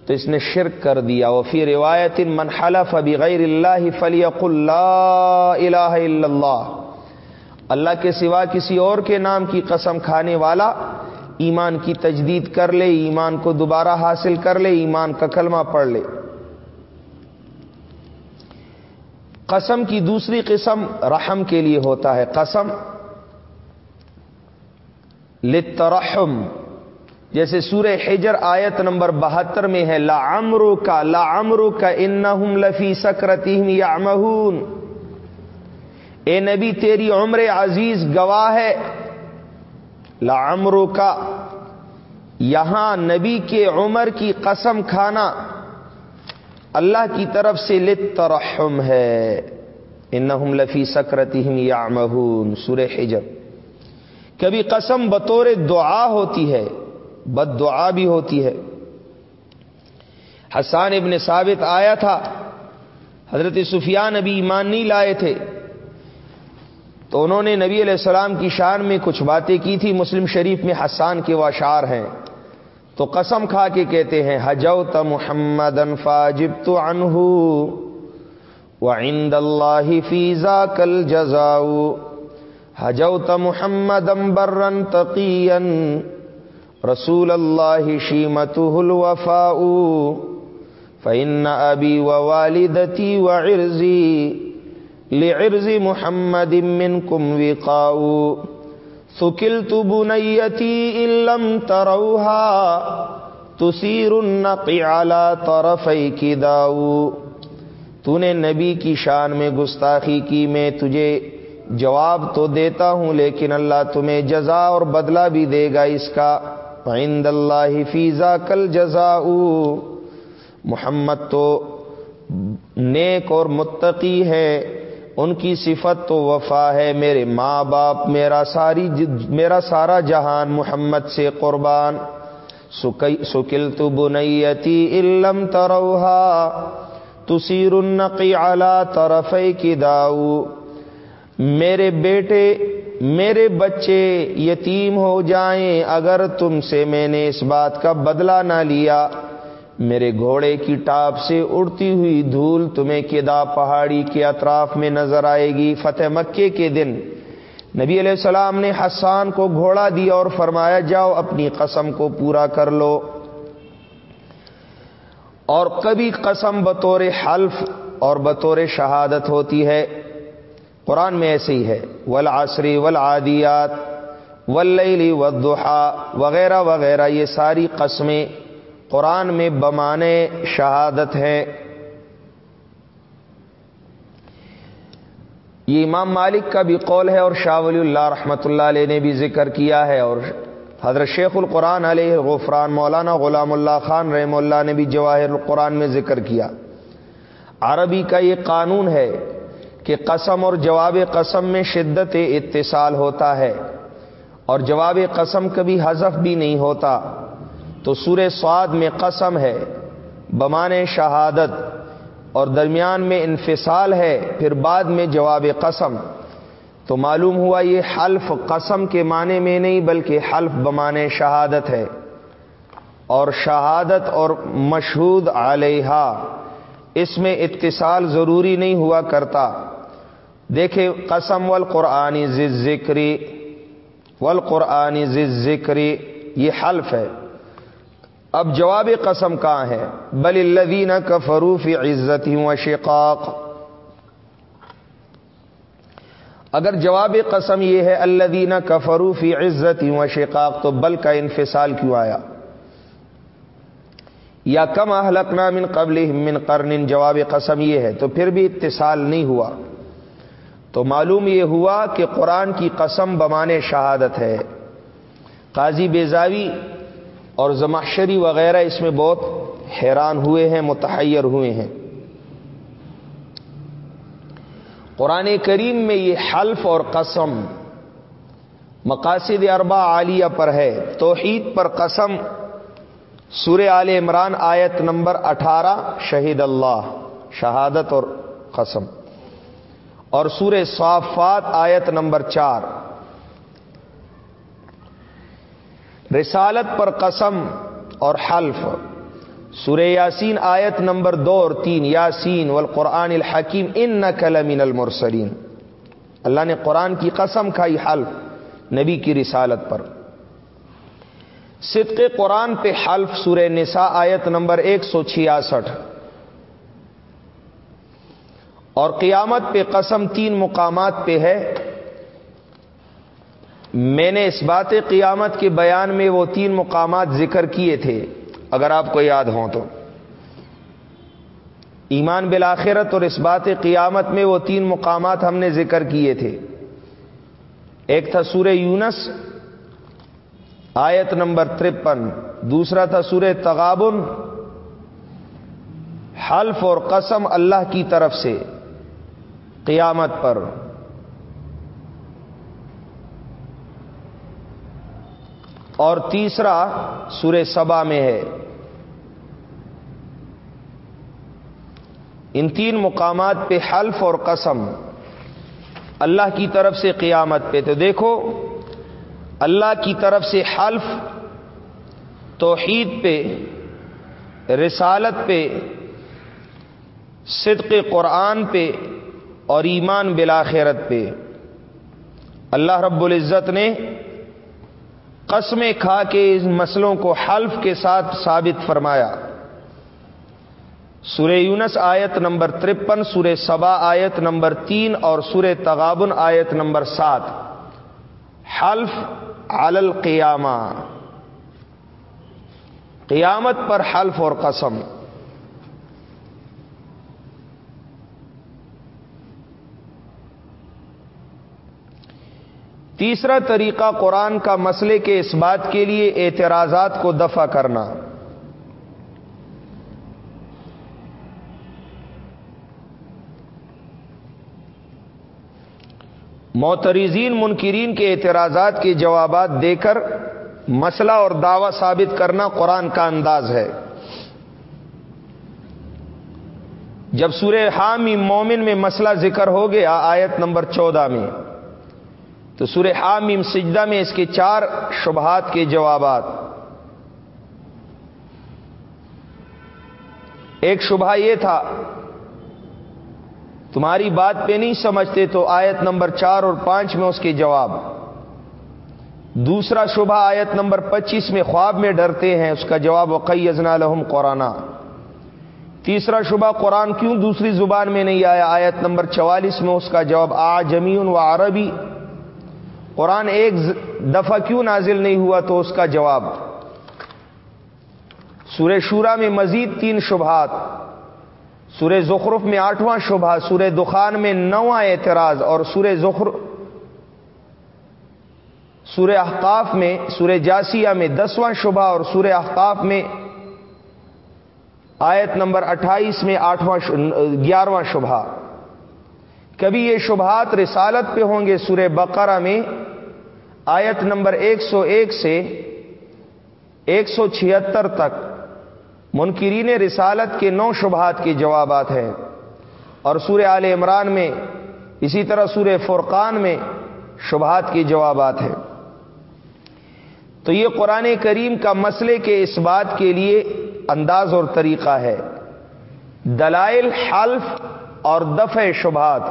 تو اس نے شرک کر دیا. وہ پھر روایت من حلف بغیر اللہ فلیق اللہ الہ الا اللہ. اللہ کے سوا کسی اور کے نام کی قسم کھانے والا ایمان کی تجدید کر لے، ایمان کو دوبارہ حاصل کر لے، ایمان کا کلمہ پڑھ لے. قسم کی دوسری قسم رحم کے لیے ہوتا ہے. قسم لترحم جیسے سورہ حجر آیت نمبر بہتر میں ہے، لا امرو کا لا امرو کا ان لفی سکرتی یا اے نبی، تیری عمر عزیز گواہ ہے۔ لا امرو کا یہاں نبی کے عمر کی قسم کھانا اللہ کی طرف سے لترحم ہے۔ ان لفی سکرتی یا مہون سورہ حجر۔ کبھی قسم بطور دعا ہوتی ہے۔ بد دعا بھی ہوتی ہے۔ حسان ابن ثابت آیا تھا۔ حضرت سفیان ابھی ایمان نہیں لائے تھے۔ تو انہوں نے نبی علیہ السلام کی شان میں کچھ باتیں کی تھی۔ مسلم شریف میں حسان کے وہ اشعار ہیں۔ تو قسم کھا کے کہتے ہیں، حجوت محمد فاجب تو انہو وعند اللہ فیضا کل جزاؤ حجوت محمد برن تقین رسول اللہ شیمت الوفاء، فإن أبي ووالدتي وعرزي لعرز محمد منكم وقاء۔ ثكلت بنيتي إن لم تروها تسير النقع على طرفي كداو تو نے نبی کی شان میں گستاخی کی، میں تجھے جواب تو دیتا ہوں، لیکن اللہ تمہیں جزا اور بدلہ بھی دے گا اس کا۔ عند اللہ فیضا کل جزا محمد تو نیک اور متقی ہے، ان کی صفت تو وفا ہے، میرے ماں باپ، میرا ساری میرا سارا جہان محمد سے قربان. سکل تو بنیتی علم تروہا تصیر النقی اعلی طرف کی داؤ. میرے بیٹے میرے بچے یتیم ہو جائیں، اگر تم سے میں نے اس بات کا بدلہ نہ لیا۔ میرے گھوڑے کی ٹاپ سے اڑتی ہوئی دھول تمہیں کدا پہاڑی کے اطراف میں نظر آئے گی، فتح مکے کے دن۔ نبی علیہ السلام نے حسان کو گھوڑا دیا اور فرمایا، جاؤ اپنی قسم کو پورا کر لو۔ اور کبھی قسم بطور حلف اور بطور شہادت ہوتی ہے۔ قرآن میں ایسے ہی ہے ول آسری ول آدیات ولی وغیرہ وغیرہ، یہ ساری قسمیں قرآن میں بمانے شہادت ہیں۔ یہ امام مالک کا بھی قول ہے اور شاہ ولی اللہ رحمۃ اللہ علیہ نے بھی ذکر کیا ہے اور حضرت شیخ القرآن علیہ غفران مولانا غلام اللہ خان رحم اللہ نے بھی جواہر القرآن میں ذکر کیا۔ عربی کا یہ قانون ہے کہ قسم اور جواب قسم میں شدت اتصال ہوتا ہے اور جواب قسم کبھی حذف بھی نہیں ہوتا۔ تو سور سواد میں قسم ہے، بمان شہادت اور درمیان میں انفصال ہے، پھر بعد میں جواب قسم۔ تو معلوم ہوا یہ حلف قسم کے معنی میں نہیں، بلکہ حلف بمانے شہادت ہے۔ اور شہادت اور مشہود علیہ اس میں اتصال ضروری نہیں ہوا کرتا۔ دیکھے قسم والقرآنی ذکری والقرآنی ذکری یہ حلف ہے۔ اب جواب قسم کہاں ہے۔ بل الذین کفروا فی عزت و شقاق۔ اگر جواب قسم یہ ہے الذین کفروا فی عزت و شقاق، تو بل کا انفصال کیوں آیا؟ یا کم اہلکنا من قبل من قرن جواب قسم یہ ہے، تو پھر بھی اتصال نہیں ہوا۔ تو معلوم یہ ہوا کہ قرآن کی قسم بمانے شہادت ہے۔ قاضی بیزاوی اور زماشری وغیرہ اس میں بہت حیران ہوئے ہیں، متحیر ہوئے ہیں۔ قرآن کریم میں یہ حلف اور قسم مقاصد اربا عالیہ پر ہے۔ توحید پر قسم سور عال عمران آیت نمبر اٹھارہ، شہید اللہ، شہادت اور قسم۔ اور سور صافات آیت نمبر چار۔ رسالت پر قسم اور حلف۔ سور یاسین آیت نمبر دو اور تین۔ یاسین والقرآن الحکیم ان نقل من المرسلین۔ اللہ نے قرآن کی قسم کھائی حلف، نبی کی رسالت پر۔ صدق قرآن پہ حلف سور نساء آیت نمبر ایک سو چھیاسٹھ۔ اور قیامت پہ قسم تین مقامات پہ ہے۔ میں نے اس بات قیامت کے بیان میں وہ تین مقامات ذکر کیے تھے، اگر آپ کو یاد ہوں تو۔ ایمان بلاخرت اور اس بات قیامت میں وہ تین مقامات ہم نے ذکر کیے تھے۔ ایک تھا سورہ یونس آیت نمبر ترپن۔ دوسرا تھا سورہ تغابن۔ حلف اور قسم اللہ کی طرف سے قیامت پر۔ اور تیسرا سورہ سبا میں ہے۔ ان تین مقامات پہ حلف اور قسم اللہ کی طرف سے قیامت پہ۔ تو دیکھو اللہ کی طرف سے حلف، توحید پہ، رسالت پہ، صدق قرآن پہ اور ایمان بلاخرت پہ۔ اللہ رب العزت نے قسمیں کھا کے اس مسلوں کو حلف کے ساتھ ثابت فرمایا۔ سورہ یونس آیت نمبر ترپن، سورہ سبا آیت نمبر تین اور سورہ تغابن آیت نمبر سات۔ حلف علی القیامہ قیامت پر حلف اور قسم. تیسرا طریقہ قرآن کا مسئلے کے اس بات کے لیے اعتراضات کو دفع کرنا. معترزین منکرین کے اعتراضات کے جوابات دے کر مسئلہ اور دعوی ثابت کرنا قرآن کا انداز ہے۔ جب سورہ حامی مومن میں مسئلہ ذکر ہو گیا، آیت نمبر چودہ میں، تو سورہ حامیم سجدہ میں اس کے چار شبہات کے جوابات۔ ایک شبہ یہ تھا تمہاری بات پہ نہیں سمجھتے تو آیت نمبر چار اور پانچ میں اس کے جواب۔ دوسرا شبہ آیت نمبر پچیس میں خواب میں ڈرتے ہیں، اس کا جواب وقی ازنا لحم قرآن تیسرا شبہ قرآن کیوں دوسری زبان میں نہیں آیا؟ آیت نمبر چوالیس میں اس کا جواب آ جمیون و عربی۔ قرآن ایک دفعہ کیوں نازل نہیں ہوا تو اس کا جواب۔ سورہ شورا میں مزید تین شبہات۔ سورہ زخرف میں آٹھواں شبہ، سورہ دخان میں نواں اعتراض اور سورہ زخر، سورہ احقاف میں، سورہ جاسیہ میں دسواں شبہ اور سورہ احقاف میں آیت نمبر اٹھائیس میں آٹھواں گیارہواں شبہ۔ کبھی یہ شبہات رسالت پہ ہوں گے سورہ بقرہ میں، آیت نمبر ایک سو ایک سے ایک سو چھہتر تک۔ منکرین رسالت کے نو شبہات کے جوابات ہیں۔ اور سورہ آل عمران میں، اسی طرح سورہ فرقان میں شبہات کے جوابات ہیں۔ تو یہ قرآن کریم کا مسئلے کے اس بات کے لیے انداز اور طریقہ ہے۔ دلائل، حلف اور دفع شبہات۔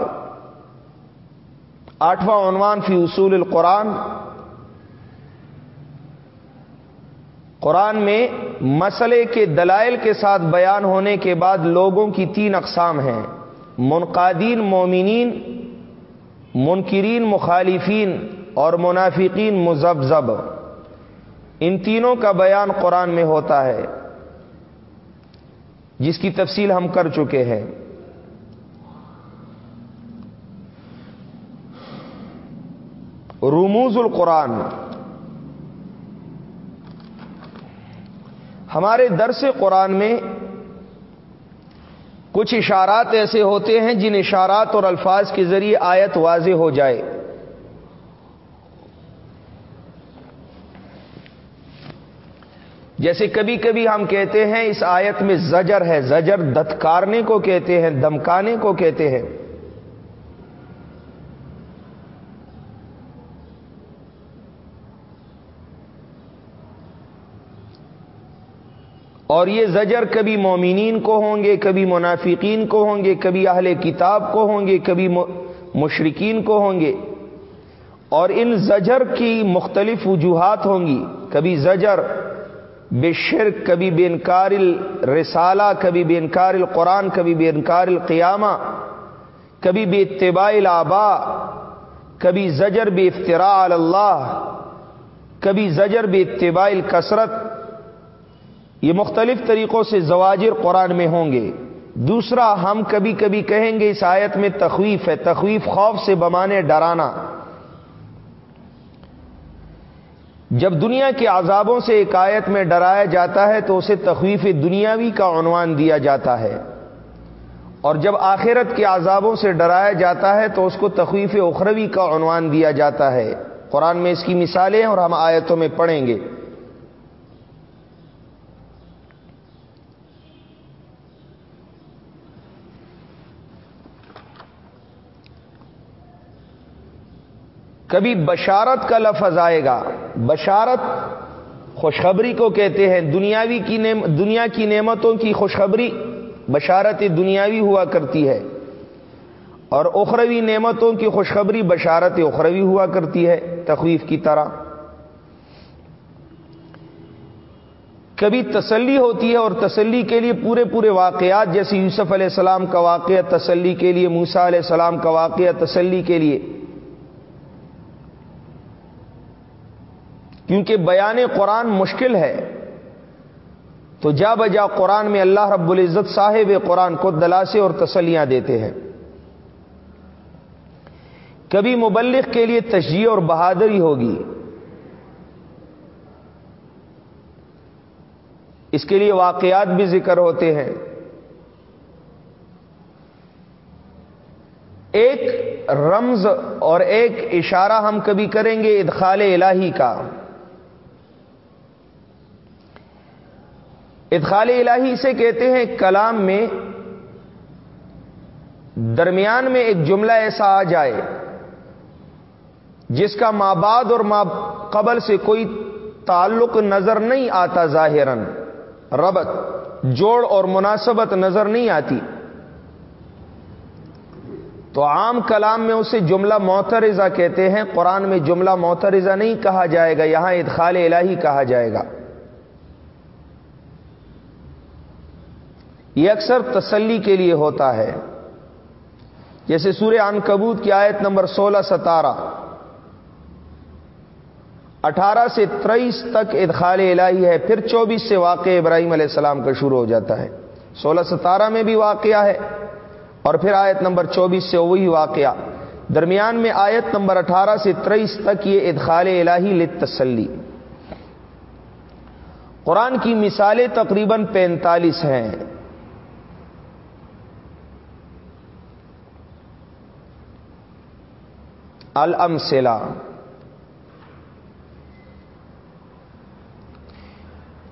آٹھواں عنوان فی اصول القرآن قرآن میں مسئلے کے دلائل کے ساتھ بیان ہونے کے بعد لوگوں کی تین اقسام ہیں۔ منقادین، مومنین، منکرین، مخالفین اور منافقین مزبزب ان تینوں کا بیان قرآن میں ہوتا ہے، جس کی تفصیل ہم کر چکے ہیں۔ رموز القرآن۔ ہمارے درس قرآن میں کچھ اشارات ایسے ہوتے ہیں جن اشارات اور الفاظ کے ذریعے آیت واضح ہو جائے۔ جیسے کبھی کبھی ہم کہتے ہیں اس آیت میں زجر ہے، زجر دتکارنے کو کہتے ہیں، دمکانے کو کہتے ہیں۔ اور یہ زجر کبھی مومنین کو ہوں گے، کبھی منافقین کو ہوں گے، کبھی اہل کتاب کو ہوں گے، کبھی مشرقین کو ہوں گے۔ اور ان زجر کی مختلف وجوہات ہوں گی۔ کبھی زجر بے شرک، کبھی بے انکار الرسالہ، کبھی بے انکار القرآن، کبھی بے انکار القیامہ، کبھی بے اتباع الآبا کبھی زجر بے افطراء اللہ، کبھی زجر بے اتباع الکثرت۔ یہ مختلف طریقوں سے زواجر قرآن میں ہوں گے۔ دوسرا، ہم کبھی کبھی کہیں گے اس آیت میں تخویف ہے، تخویف خوف سے بمانے ڈرانا۔ جب دنیا کے عذابوں سے ایک آیت میں ڈرایا جاتا ہے تو اسے تخویف دنیاوی کا عنوان دیا جاتا ہے۔ اور جب آخرت کے عذابوں سے ڈرایا جاتا ہے تو اس کو تخویف اخروی کا عنوان دیا جاتا ہے۔ قرآن میں اس کی مثالیں اور ہم آیتوں میں پڑھیں گے۔ کبھی بشارت کا لفظ آئے گا۔ بشارت خوشخبری کو کہتے ہیں، دنیاوی کی نعم، دنیا کی نعمتوں کی خوشخبری بشارت دنیاوی ہوا کرتی ہے۔ اور اخروی نعمتوں کی خوشخبری بشارت اخروی ہوا کرتی ہے، تخویف کی طرح۔ کبھی تسلی ہوتی ہے اور تسلی کے لیے پورے پورے واقعات، جیسے یوسف علیہ السلام کا واقعہ تسلی کے لیے موسا علیہ السلام کا واقعہ تسلی کے لیے۔ کیونکہ بیان قرآن مشکل ہے۔ تو جا بجا قرآن میں اللہ رب العزت صاحب قرآن کو دلاسے اور تسلیاں دیتے ہیں۔ کبھی مبلغ کے لیے تشجیح اور بہادری ہوگی۔ اس کے لیے واقعات بھی ذکر ہوتے ہیں۔ ایک رمز اور ایک اشارہ ہم کبھی کریں گے ادخال الہی کا۔ ادخال الہی سے کہتے ہیں کلام میں درمیان میں ایک جملہ ایسا آ جائے جس کا ماں بعد اور ماں قبل سے کوئی تعلق نظر نہیں آتا ظاہراً، ربط، جوڑ اور مناسبت نظر نہیں آتی۔ تو عام کلام میں اسے جملہ موترزہ کہتے ہیں، قرآن میں جملہ موترزہ نہیں کہا جائے گا، یہاں ادخال الہی کہا جائے گا۔ یہ اکثر تسلی کے لیے ہوتا ہے۔ جیسے سورہ ان کبوت کی آیت نمبر سولہ ستارہ۔ اٹھارہ سے تیئیس تک ادخال الہی ہے، پھر چوبیس سے واقع ابراہیم علیہ السلام کا شروع ہو جاتا ہے۔ سولہ ستارہ میں بھی واقعہ ہے اور پھر آیت نمبر چوبیس سے وہی واقعہ۔ درمیان میں آیت نمبر اٹھارہ سے تیئیس تک یہ ادخال الہی لتسلی قرآن کی مثالیں تقریباً پینتالیس ہیں۔ المسلا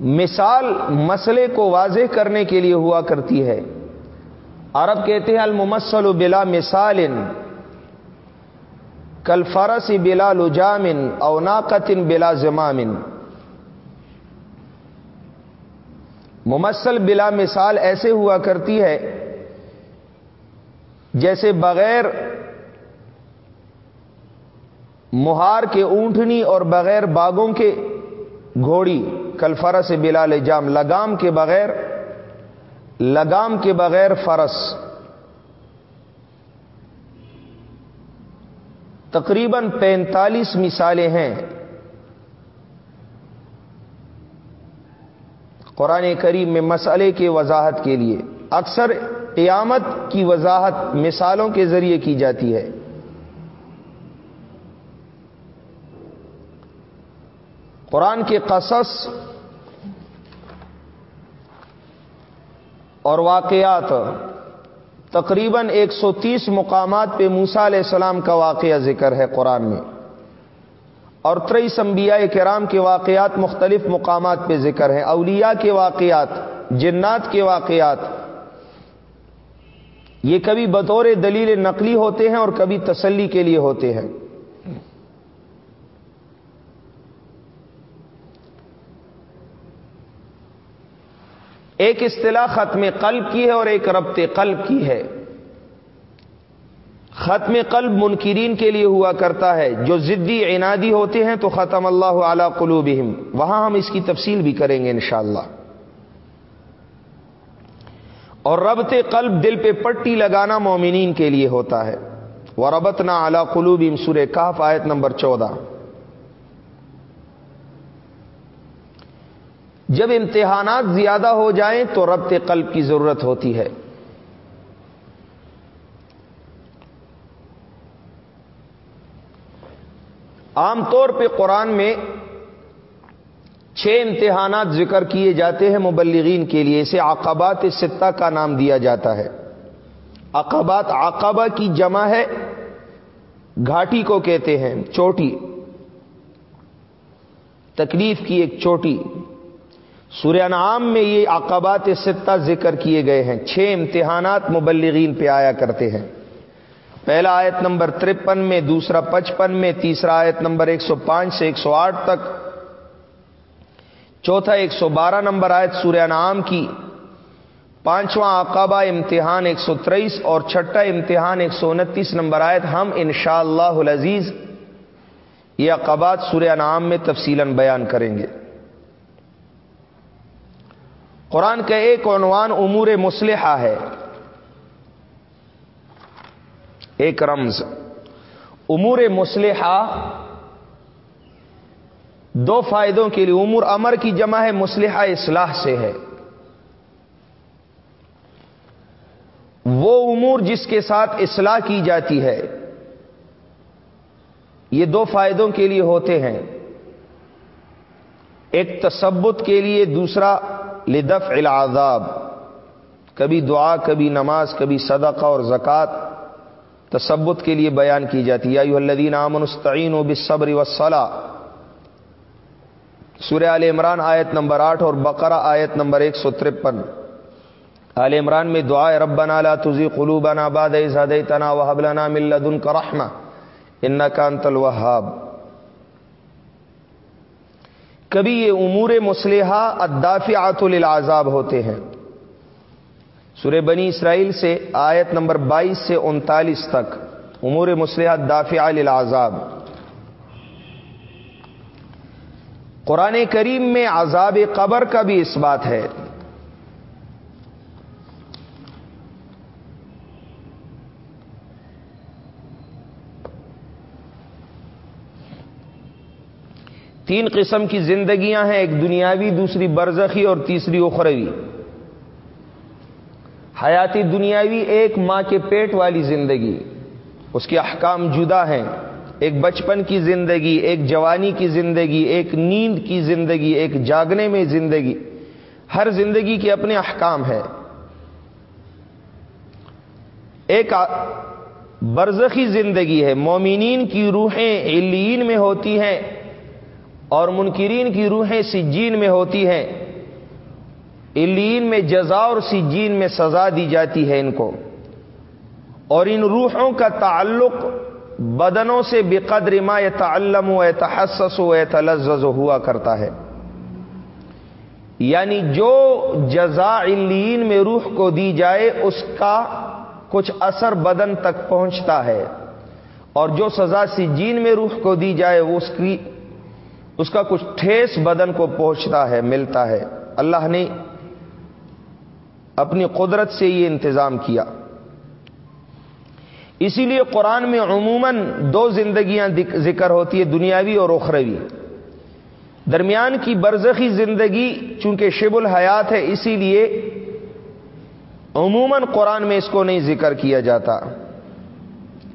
مثال مسئلے کو واضح کرنے کے لیے ہوا کرتی ہے۔ عرب کہتے ہیں المسل بلا مثال کل فرس بلا لجامن اوناقتن بلا زمامن ممثل بلا مثال ایسے ہوا کرتی ہے جیسے بغیر مہار کے اونٹنی اور بغیر باغوں کے گھوڑی کل فرس بلا لجام لگام کے بغیر، لگام کے بغیر فرس۔ تقریباً پینتالیس مثالیں ہیں۔ قرآن کریم میں مسئلے کی وضاحت کے لیے، اکثر قیامت کی وضاحت مثالوں کے ذریعے کی جاتی ہے۔ قرآن کے قصص اور واقعات، تقریباً ایک سو تیس مقامات پہ موسا علیہ السلام کا واقعہ ذکر ہے قرآن میں اور ترئی انبیاء کرام کے واقعات مختلف مقامات پہ ذکر ہیں۔ اولیاء کے واقعات، جنات کے واقعات، یہ کبھی بطور دلیل نقلی ہوتے ہیں اور کبھی تسلی کے لیے ہوتے ہیں۔ ایک اصطلاح ختم قلب کی ہے اور ایک ربط قلب کی ہے۔ ختم قلب منکرین کے لیے ہوا کرتا ہے۔ جو ضدی عنادی ہوتے ہیں تو ختم اللہ اعلی قلوبہم۔ وہاں ہم اس کی تفصیل بھی کریں گے انشاءاللہ۔ اور ربط قلب دل پہ پٹی لگانا مومنین کے لیے ہوتا ہے۔ وہ ربت نہ اعلی قلوب سورہ کاف آیت نمبر چودہ۔ جب امتحانات زیادہ ہو جائیں تو ربط قلب کی ضرورت ہوتی ہے۔ عام طور پہ قرآن میں چھ امتحانات ذکر کیے جاتے ہیں مبلغین کے لیے، اسے عقبات ستہ کا نام دیا جاتا ہے۔ عقبات عقبہ کی جمع ہے، گھاٹی کو کہتے ہیں، چوٹی۔ تکلیف کی ایک چوٹی۔ سورہ نعام میں یہ عقبات ستہ ذکر کیے گئے ہیں۔ چھ امتحانات مبلغین پہ آیا کرتے ہیں۔ پہلا آیت نمبر ترپن میں، دوسرا پچپن میں، تیسرا آیت نمبر ایک سو پانچ سے ایک سو آٹھ تک۔ چوتھا ایک سو بارہ نمبر آیت سورہ نعام کی۔ پانچواں عقبہ امتحان ایک سو تریس اور چھٹا امتحان ایک سو انتیس نمبر آیت ہم انشاءاللہ اللہ العزیز یہ عقبات سورہ نعام میں تفصیل بیان کریں گے۔ قرآن کا ایک عنوان امور مسلحہ ہے۔ ایک رمز۔ امور مسلحہ دو فائدوں کے لیے، امور امر کی جمع ہے مسلحہ اصلاح سے ہے۔ وہ امور جس کے ساتھ اصلاح کی جاتی ہے، یہ دو فائدوں کے لیے ہوتے ہیں۔ ایک تصبت کے لیے، دوسرا لدف العذاب. کبھی دعا، کبھی نماز، کبھی صدقہ اور زکوٰۃ تصبت کے لیے بیان کی جاتی ہے۔ الدین امن استعین و بصبر وسلہ سورہ عال عمران آیت نمبر آٹھ اور بقرہ آیت نمبر ایک سو ترپن۔ عال عمران میں دعا رب لا تزی قلوبنا بعد از هديتنا وهب لنا من لدنك رحمه انك انت الوهاب۔ کبھی یہ امور مسلحہ ادافعات للعذاب ہوتے ہیں۔ سورہ بنی اسرائیل سے آیت نمبر بائیس سے انتالیس تک امور مسلحہ دافع للعذاب۔ قرآن کریم میں عذاب قبر کا بھی اس بات ہے۔ تین قسم کی زندگیاں ہیں، ایک دنیاوی، دوسری برزخی اور تیسری اخروی۔ حیاتی دنیاوی ایک ماں کے پیٹ والی زندگی۔ اس کے احکام جدا ہیں۔ ایک بچپن کی زندگی، ایک جوانی کی زندگی، ایک نیند کی زندگی، ایک جاگنے میں زندگی۔ ہر زندگی کے اپنے احکام ہے ایک برزخی زندگی ہے۔ مومنین کی روحیں علین میں ہوتی ہیں۔ اور منکرین کی روحیں سجین میں ہوتی ہیں۔ الین میں جزا اور سجین میں سزا دی جاتی ہے ان کو۔ اور ان روحوں کا تعلق بدنوں سے بقدر ما يتعلم و تحسس و تلزز ہوا کرتا ہے۔ یعنی جو جزا الین میں روح کو دی جائے، اس کا کچھ اثر بدن تک پہنچتا ہے۔ اور جو سزا سجین میں روح کو دی جائے، وہ اس کی اس کا کچھ ٹھیس بدن کو پہنچتا ہے، ملتا ہے۔ اللہ نے اپنی قدرت سے یہ انتظام کیا۔ اسی لیے قرآن میں عموماً دو زندگیاں ذکر ہوتی ہے دنیاوی اور اخروی۔ درمیان کی برزخی زندگی چونکہ شب الحیات ہے، اسی لیے عموماً قرآن میں اس کو نہیں ذکر کیا جاتا۔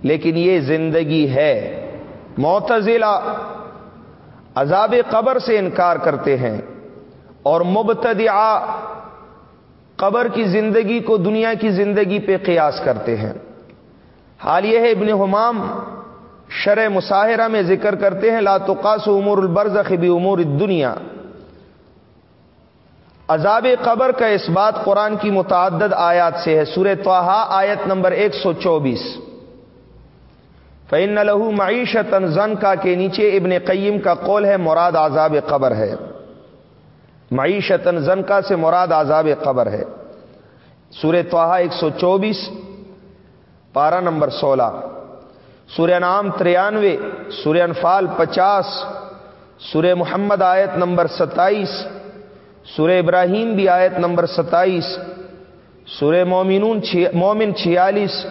لیکن یہ زندگی ہے۔ معتزلہ عذاب قبر سے انکار کرتے ہیں اور مبتدعہ قبر کی زندگی کو دنیا کی زندگی پہ قیاس کرتے ہیں۔ حال یہ ہے ابن حمام شرح مظاہرہ میں ذکر کرتے ہیں، لا تقاس امور البرزخ بھی امور دنیا عذاب قبر کا اس بات قرآن کی متعدد آیات سے ہے، سورہ توحا آیت نمبر ایک سو چوبیس۔ فعن لہو معیشت زن کا کے نیچے ابن قیم کا قول ہے، مراد عذاب قبر ہے۔ معیشت زنکا سے مراد عذاب قبر ہے۔ سورہ توحا ایک سو چوبیس پارا نمبر سولہ۔ سورہ نام تریانوے سورہ انفال پچاس۔ سورہ محمد آیت نمبر ستائیس۔ سورہ ابراہیم بھی آیت نمبر ستائیس۔ سورہ مومنون مومن چھیالیس۔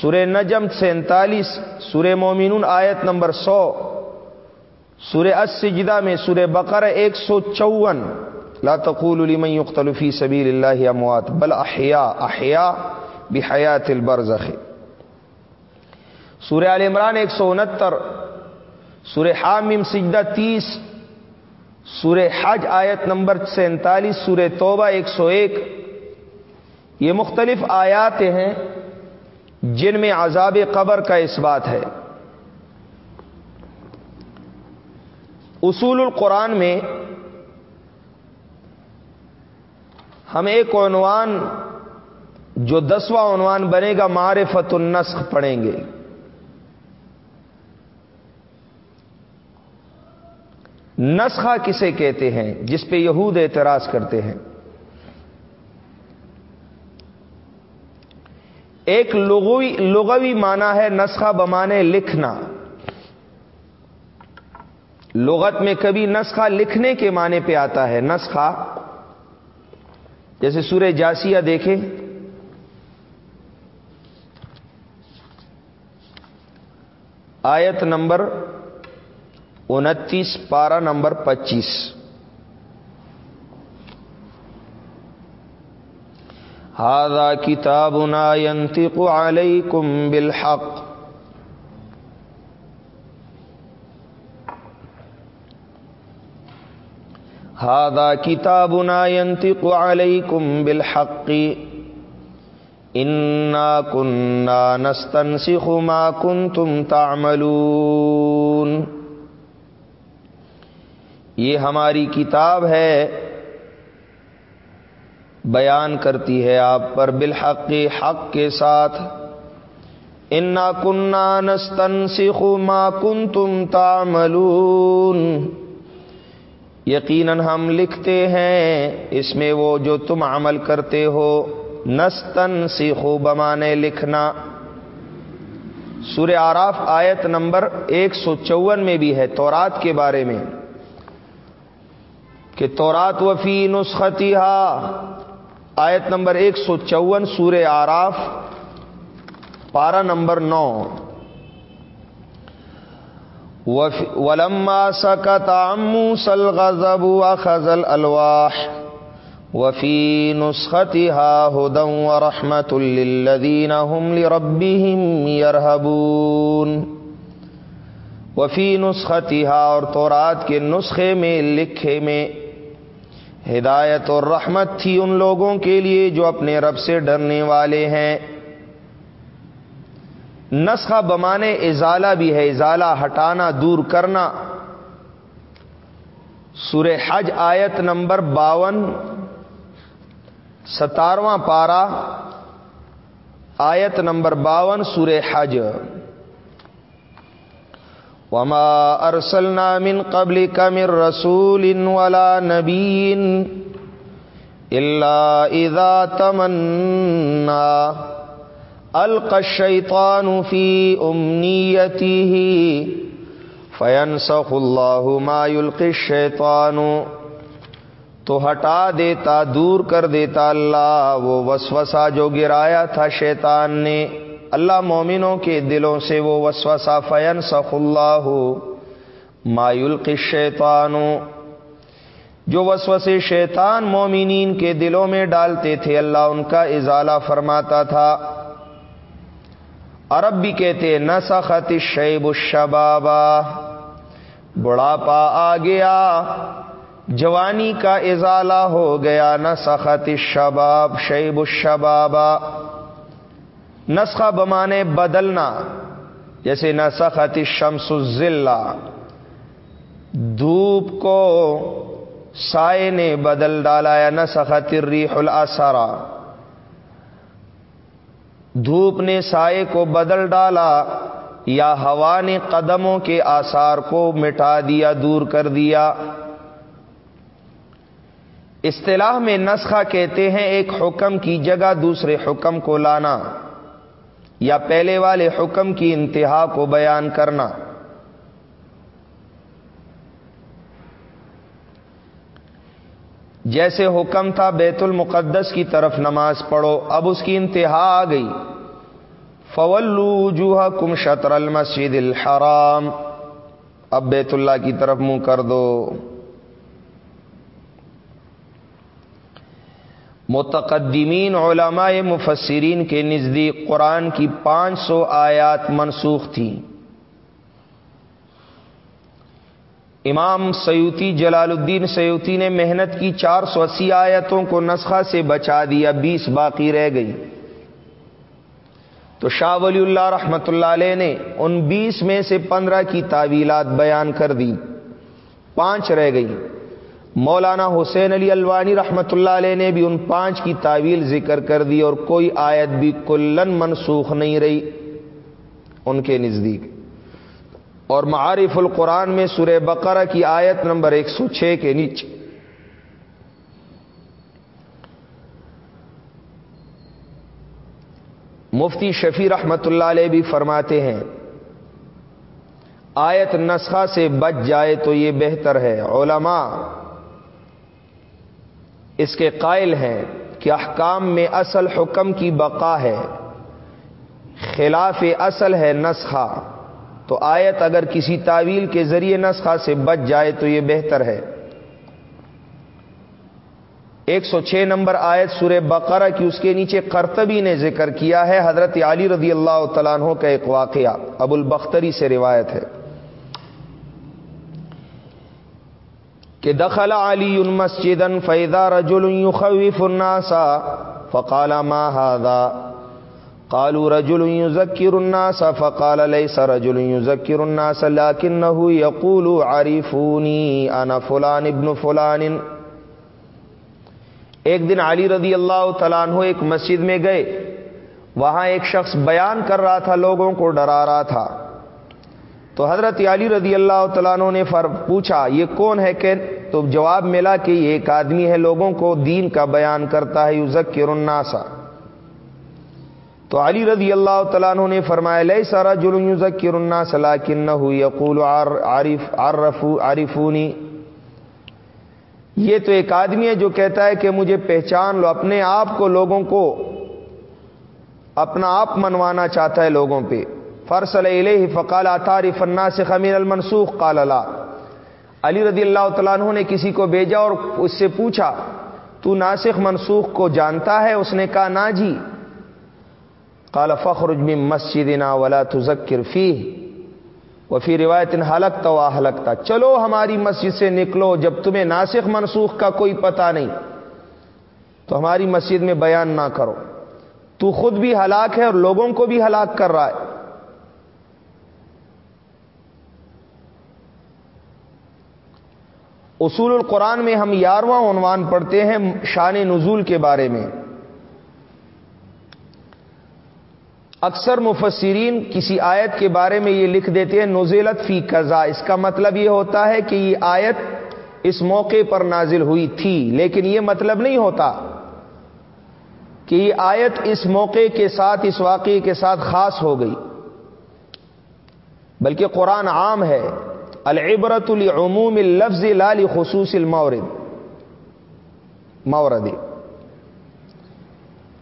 سورہ نجم سینتالیس، سورہ مومنون آیت نمبر سو، سورہ السجدہ میں سورہ بقرہ ایک سو چون۔ لا تقول لمن يقتل في سبيل الله اموات، بل احياء احياء بحیات البرزخ۔ سورہ ال عمران ایک سو انہتر، سورہ حامم سجدہ تیس، سورہ حج آیت نمبر سینتالیس، سورہ توبہ ایک سو ایک۔ یہ مختلف آیات ہیں۔ جن میں عذاب قبر کا اس بات ہے۔ اصول القرآن میں ہم ایک عنوان، جو دسواں عنوان بنے گا، معرفت النسخ پڑھیں گے۔ نسخہ کسے کہتے ہیں؟ جس پہ یہود اعتراض کرتے ہیں۔ ایک لغوی لغوی معنی ہے نسخہ بمانے لکھنا۔ لغت میں کبھی نسخہ لکھنے کے معنی پہ آتا ہے۔ نسخہ، جیسے سورہ جاسیہ دیکھیں۔ آیت نمبر انتیس، پارہ نمبر پچیس۔ ہاضا کتاب ينطق علیکم بالحق. ہادا کتاب ينطق علیکم بالحق. انا كنا نستنسخ ما كنتم تعملون. یہ ہماری کتاب ہے بیان کرتی ہے آپ پر بالحق حق کے ساتھ۔ انا کنہ نستن ما کن تم تاملون یقیناً ہم لکھتے ہیں، اس میں وہ جو تم عمل کرتے ہو نستن سیخو بمانے لکھنا۔ سورہ آراف آیت نمبر ایک سو چون میں بھی ہے تورات کے بارے میں کہ تورات وفی نسختی آیت نمبر ایک سو چون سورہ آراف پارا نمبر نو۔ ولما سکت موسى الغضب واخذ الالواح وفي نسختها هدى ورحمة للذين هم لربهم يرهبون۔ وفي نسختها اور تورات کے نسخے میں، لکھے میں ہدایت اور رحمت تھی ان لوگوں کے لیے جو اپنے رب سے ڈرنے والے ہیں۔ نسخہ بمانے ازالہ بھی ہے، ازالہ ہٹانا، دور کرنا۔ سور حج آیت نمبر باون ستارواں پارا آیت نمبر باون سور حج۔ وما ارسلنا من قبل من رسول ولا نبی الا اذا تمنا القشیطان فی امنیته فینسخ اللہ ما یلقی الشیطان تو ہٹا دیتا، دور کر دیتا اللہ، وہ وسوسہ جو گرایا تھا شیطان نے اللہ مومنوں کے دلوں سے وہ وسوسہ فین سخ اللہ ما یلقی جو وسوسے شیطان مومنین کے دلوں میں ڈالتے تھے، اللہ ان کا ازالہ فرماتا تھا۔ عرب بھی کہتے نہ سخت شیب الشبابا بڑھاپا آ گیا، جوانی کا ازالہ ہو گیا نہ سخت شباب شیب الشبابا نسخہ بمانے بدلنا، جیسے نہ سخت شمس الزلہ دھوپ کو سائے نے بدل ڈالا یا نہ سخت الریح الاسرا دھوپ نے سائے کو بدل ڈالا یا ہوا نے قدموں کے آثار کو مٹا دیا، دور کر دیا۔ اصطلاح میں نسخہ کہتے ہیں ایک حکم کی جگہ دوسرے حکم کو لانا۔ یا پہلے والے حکم کی انتہا کو بیان کرنا۔ جیسے حکم تھا بیت المقدس کی طرف نماز پڑھو، اب اس کی انتہا آ گئی۔ فولو جوہ کم شطر المسجد الحرام۔ اب بیت اللہ کی طرف منہ کر دو۔ متقدمین علماء مفسرین کے نزدیک قرآن کی پانچ سو آیات منسوخ تھیں۔ امام سیوتی جلال الدین سیوتی نے محنت کی چار سو اسی آیتوں کو نسخہ سے بچا دیا، بیس باقی رہ گئی۔ تو شاہ ولی اللہ رحمت اللہ علیہ نے ان بیس میں سے پندرہ کی تعویلات بیان کر دی۔ پانچ رہ گئی۔ مولانا حسین علی الوانی رحمت اللہ علیہ نے بھی ان پانچ کی تعویل ذکر کر دی اور کوئی آیت بھی کلن منسوخ نہیں رہی ان کے نزدیک۔ اور معارف القرآن میں سورہ بقرہ کی آیت نمبر ایک سو چھ کے نیچے۔ مفتی شفیع رحمت اللہ علیہ بھی فرماتے ہیں، آیت نسخہ سے بچ جائے تو یہ بہتر ہے۔ علماء اس کے قائل ہیں کہ احکام میں اصل حکم کی بقا ہے۔ خلاف اصل ہے نسخہ۔ تو آیت اگر کسی تعویل کے ذریعے نسخہ سے بچ جائے تو یہ بہتر ہے۔ ایک سو چھ نمبر آیت سورہ بقرہ کی اس کے نیچے کرتبی نے ذکر کیا ہے، حضرت علی رضی اللہ تعالیٰ عنہ کا ایک واقعہ ابو البختری سے روایت ہے۔ کہ دخل علی مسجد فیدا رجل يخوف الناس فقال ما هذا؟ قالوا رجل يذكر الناس فقال ليس رجل يذكر الناس لكنه يقول عرفوني انا فلان ابن فلان۔ ایک دن علی رضی اللہ تعالیٰ عنہ ایک مسجد میں گئے۔ وہاں ایک شخص بیان کر رہا تھا، لوگوں کو ڈرا رہا تھا۔ تو حضرت علی رضی اللہ تعالیٰ عنہ نے فر پوچھا، یہ کون ہے؟ کہ تو جواب ملا کہ یہ ایک آدمی ہے، لوگوں کو دین کا بیان کرتا ہے یوزک الناسا تو علی رضی اللہ تعالیٰ عنہ نے فرمایا لے سارا جرم یوزک الناس لیکن نہ ہوئی یقول عارف عارفونی۔ یہ تو ایک آدمی ہے جو کہتا ہے کہ مجھے پہچان لو، اپنے آپ کو لوگوں کو اپنا آپ منوانا چاہتا ہے لوگوں پہ۔ فرسل علیہ فقال اتاری فنا سے خمین المنسوخ؟ قال اللہ علی رضی اللہ تعالیٰ عنہ نے کسی کو بھیجا اور اس سے پوچھا، تو ناسخ منسوخ کو جانتا ہے؟ اس نے کہا، نا جی. قال فخرج من مسجدنا ولا تذکر فیہ. وفی روایت حلق تو حلقتا چلو ہماری مسجد سے نکلو، جب تمہیں ناسخ منسوخ کا کوئی پتہ نہیں، تو ہماری مسجد میں بیان نہ کرو۔ تو خود بھی ہلاک ہے اور لوگوں کو بھی ہلاک کر رہا ہے۔ اصول القرآن میں ہم یارواں عنوان پڑھتے ہیں شان نزول کے بارے میں۔ اکثر مفسرین کسی آیت کے بارے میں یہ لکھ دیتے ہیں نزیلت فی قزا اس کا مطلب یہ ہوتا ہے کہ یہ آیت اس موقع پر نازل ہوئی تھی، لیکن یہ مطلب نہیں ہوتا کہ یہ آیت اس موقع کے ساتھ، اس واقعے کے ساتھ خاص ہو گئی، بلکہ قرآن عام ہے۔ العبرت العموم لفظ لال خصوص المورد. مورد.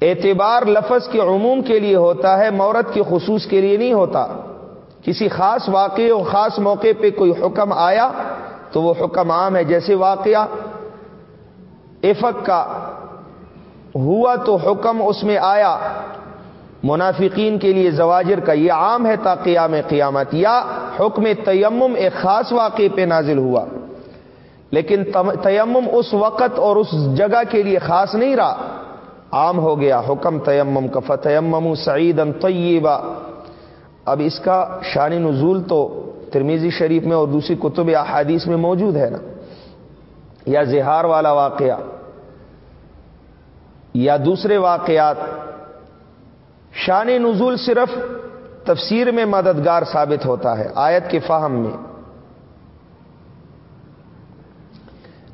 اعتبار لفظ کے عموم کے لیے ہوتا ہے مورت کے خصوص کے لیے نہیں ہوتا. کسی خاص واقعے اور خاص موقع پہ کوئی حکم آیا تو وہ حکم عام ہے، جیسے واقعہ افق کا، ہوا تو حکم اس میں آیا منافقین کے لیے زواجر کا یہ عام ہے تا قیام قیامت، یا حکم تیمم ایک خاص واقعے پہ نازل ہوا۔ لیکن تیمم اس وقت اور اس جگہ کے لیے خاص نہیں رہا۔ عام ہو گیا حکم تیمم کا، فتیمم سعید طیبہ اب اس کا شان نزول تو ترمیزی شریف میں اور دوسری کتب احادیث میں موجود ہے نا۔ یا زہار والا واقعہ۔ یا دوسرے واقعات۔ شان نزول صرف تفسیر میں مددگار ثابت ہوتا ہے، آیت کے فہم میں۔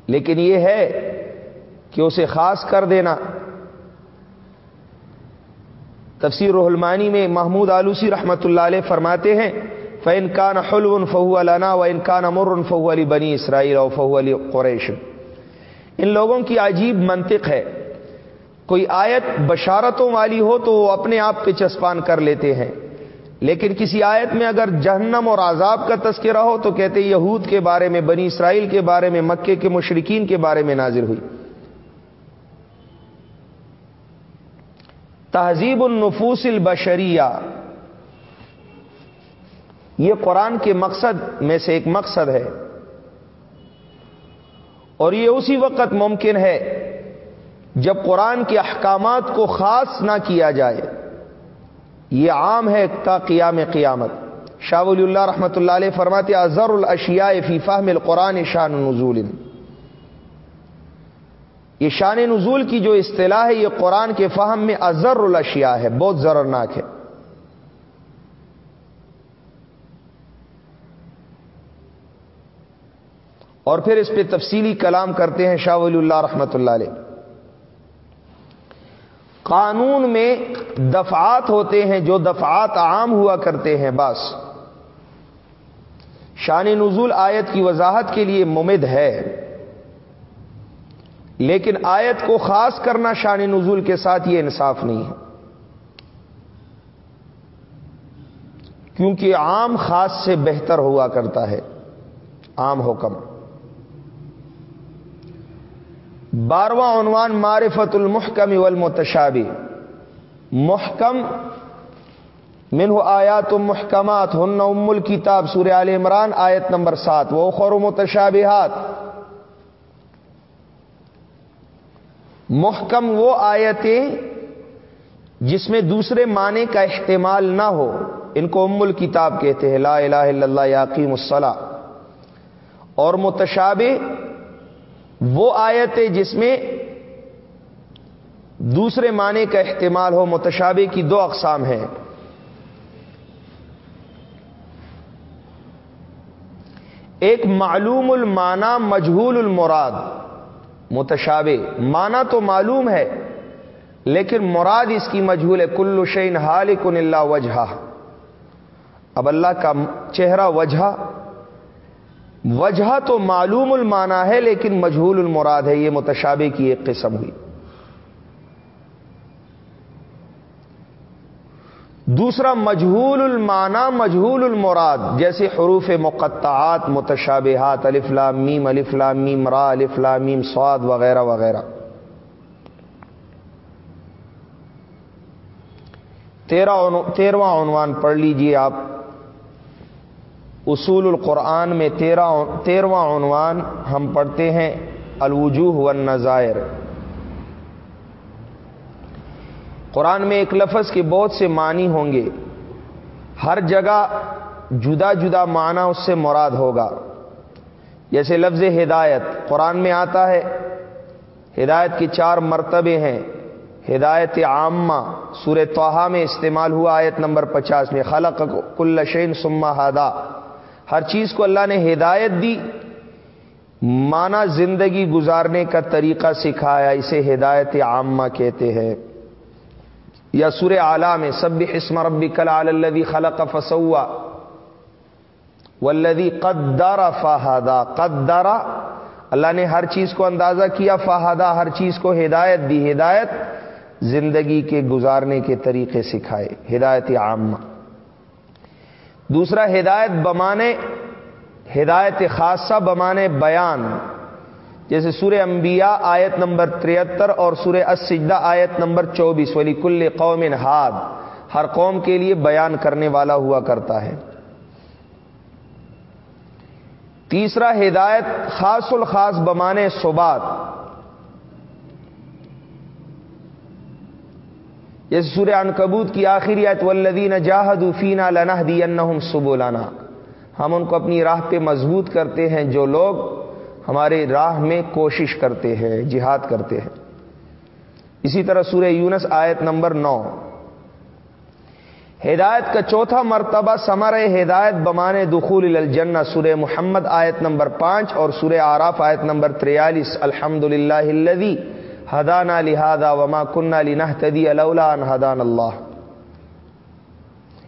لیکن یہ ہے کہ اسے خاص کر دینا۔ تفسیر رحلمانی میں محمود آلوسی رحمت اللہ علیہ فرماتے ہیں فن کان حلو فہو علانا و انکان امر فہو علی بنی اسرائیل اور فہو علی قریش ان لوگوں کی عجیب منطق ہے کوئی آیت بشارتوں والی ہو تو وہ اپنے آپ پہ چسپان کر لیتے ہیں۔ لیکن کسی آیت میں اگر جہنم اور عذاب کا تذکرہ ہو تو کہتے یہود کے بارے میں، بنی اسرائیل کے بارے میں، مکے کے مشرقین کے بارے میں نازر ہوئی۔ تہذیب النفوس البشریہ۔ یہ قرآن کے مقصد میں سے ایک مقصد ہے۔ اور یہ اسی وقت ممکن ہے جب قرآن کے احکامات کو خاص نہ کیا جائے، یہ عام ہے تا قیام قیامت۔ شاہ ولی اللہ رحمۃ اللہ علیہ فرماتے ازر الاشیاء فی فہم القرآن شان نزول. یہ شان نزول کی جو اصطلاح ہے، یہ قرآن کے فہم میں ازر الاشیاء ہے، بہت ضرورناک ہے۔ اور پھر اس پہ تفصیلی کلام کرتے ہیں شاہ ولی اللہ رحمۃ اللہ علیہ۔ قانون میں دفعات ہوتے ہیں جو دفعات عام ہوا کرتے ہیں، بس۔ شان نزول آیت کی وضاحت کے لیے ممد ہے۔ لیکن آیت کو خاص کرنا شان نزول کے ساتھ یہ انصاف نہیں ہے۔ کیونکہ عام خاص سے بہتر ہوا کرتا ہے، عام حکم بارواں عنوان معرفت المحکم والمتشابی محکم منہ آیات محکمات، ہن ام کتاب سورہ آل عمران، آیت نمبر سات۔ وہ خور متشابہات۔ محکم وہ آیتیں جس میں دوسرے معنی کا احتمال نہ ہو، ان کو ام کتاب کہتے ہیں۔ لا الہ الا اللہ یاقیم الصلاح اور متشابہ وہ آیتیں جس میں دوسرے معنی کا احتمال ہو، متشابہ کی دو اقسام ہیں۔ ایک معلوم المانا مجہول المراد، متشابہ۔ مانا تو معلوم ہے، لیکن مراد اس کی مجہول ہے کلو شعین حال کن اللہ وجہ اب اللہ کا چہرہ وجہ وجہ تو معلوم المانا ہے لیکن مجہول المراد ہے، یہ متشابہ کی ایک قسم ہوئی۔ دوسرا، مجہول المانا مجہول المراد، جیسے حروف مقطعات، متشابہات الفلام میم الفلام میم، را الفلام میم سواد وغیرہ وغیرہ۔ تیرہ تیرواں عنوان پڑھ لیجیے آپ۔ اصول القرآن میں تیرہ تیرواں عنوان ہم پڑھتے ہیں، الوجوہ والنظائر۔ قرآن میں ایک لفظ کے بہت سے معنی ہوں گے۔ ہر جگہ جدا جدا معنی اس سے مراد ہوگا۔ جیسے لفظ ہدایت، قرآن میں آتا ہے، ہدایت کے چار مرتبے ہیں۔ ہدایت عامہ سور توحا میں استعمال ہوا آیت نمبر پچاس میں، خلق کل شین سما ہادا ہر چیز کو اللہ نے ہدایت دی۔ مانا زندگی گزارنے کا طریقہ سکھایا، اسے ہدایت عامہ کہتے ہیں۔ یا سور اعلی میں سب اسم ربی کلا الدی خلق فسوا ولدی قدارا فہادا قدارا اللہ نے ہر چیز کو اندازہ کیا فہادا ہر چیز کو ہدایت دی۔ ہدایت زندگی کے گزارنے کے طریقے سکھائے، ہدایت عامہ۔ دوسرا، ہدایت بمانے، ہدایت خاصہ بمانے بیان، جیسے سورہ انبیاء آیت نمبر تریہتر اور سورہ السجدہ آیت نمبر چوبیس ولی کل قوم ہاد ہر قوم کے لیے بیان کرنے والا ہوا کرتا ہے۔ تیسرا، ہدایت خاص الخاص بمانے صبات جیسے سورہ انکبوت کی آخری آیت والذین جاہدوا فینا لنہدینہم سبولانا ہم ان کو اپنی راہ پہ مضبوط کرتے ہیں، جو لوگ ہمارے راہ میں کوشش کرتے ہیں، جہاد کرتے ہیں۔ اسی طرح سورہ یونس آیت نمبر نو۔ ہدایت کا چوتھا مرتبہ سمر ہدایت بمانے دخول الجنہ، سورہ محمد آیت نمبر پانچ اور سورہ آراف آیت نمبر تریالیس۔ الحمد للہ ہدانا لہذا وما کنہ لنہ تدی اللہ ہدان اللہ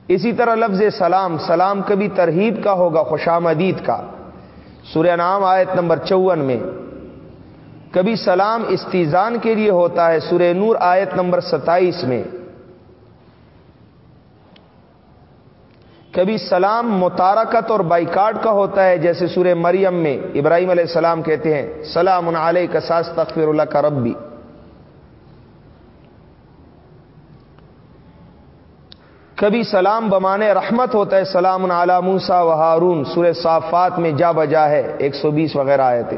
اسی طرح لفظ سلام سلام کبھی ترہیب کا ہوگا خوشامدید کا. سورہ نام آیت نمبر چون میں. کبھی سلام استیزان کے لیے ہوتا ہے، سورہ نور آیت نمبر ستائیس میں. کبھی سلام متارکت اور بائیکاٹ کا ہوتا ہے، جیسے سورہ مریم میں ابراہیم علیہ السلام کہتے ہیں، سلام علیہ کا ساس تخفر اللہ کا ربی. کبھی سلام بمانے رحمت ہوتا ہے، سلام علی موسا و ہارون سورہ صافات میں جا بجا ہے، ایک سو بیس وغیرہ آئے تھے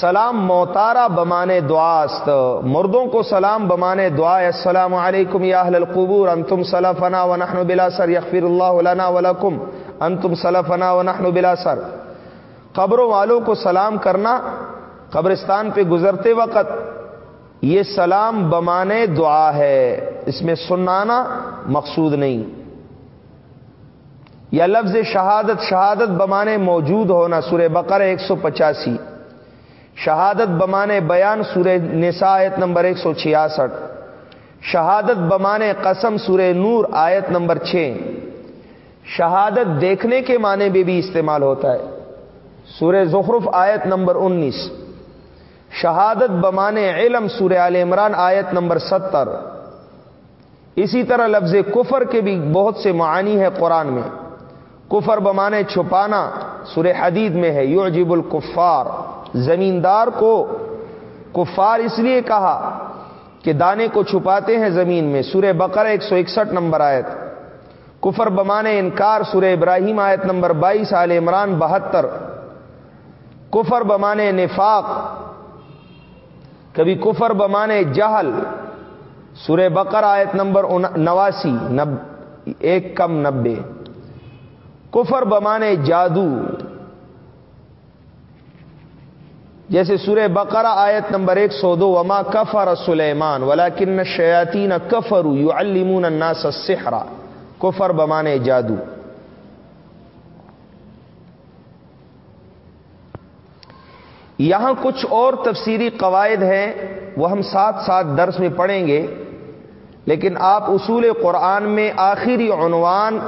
سلام موتارا بمانے دعاست مردوں کو سلام بمانے دعا السلام علیکم یا اہل القبور، انتم سلفنا و نحن بلا سر، یغفر اللہ لنا ولکم انتم سلفنا و نحن بلا سر۔ قبروں والوں کو سلام کرنا قبرستان پہ گزرتے وقت، یہ سلام بمانے دعا ہے۔ اس میں سنانا مقصود نہیں یا لفظ شہادت شہادت بمانے موجود ہونا سورہ بقر ایک سو پچاسی شہادت بمانے بیان سورہ نسا آیت نمبر ایک سو چھیاسٹھ شہادت بمانے قسم سورہ نور آیت نمبر چھ شہادت دیکھنے کے معنی میں بھی استعمال ہوتا ہے سورہ زخرف آیت نمبر انیس شہادت بمانے علم سورہ عال عمران آیت نمبر ستر اسی طرح لفظ کفر کے بھی بہت سے معانی ہے قرآن میں۔ کفر بمانے چھپانا سورہ حدید میں ہے۔ یعجب الکفار۔ زمیندار کو کفار اس لیے کہا کہ دانے کو چھپاتے ہیں زمین میں۔ سورہ بقر ایک سو اکسٹھ نمبر آیت۔ کفر بمانے انکار سورہ ابراہیم آیت نمبر بائیس عال عمران بہتر۔ کفر بمانے نفاق۔ کبھی کفر بمانے جہل۔ سورہ بقر آیت نمبر نواسی، نب ایک کم نبے۔ کفر بمانے جادو۔ جیسے سورہ بقرہ آیت نمبر ایک سو دو، وما کفر سلیمان ولا کن شیاتی نہ کفر یو المون السحرا کفر بمانے جادو۔ یہاں کچھ اور تفسیری قواعد ہیں، وہ ہم ساتھ ساتھ درس میں پڑھیں گے۔ لیکن آپ اصول قرآن میں آخری عنوان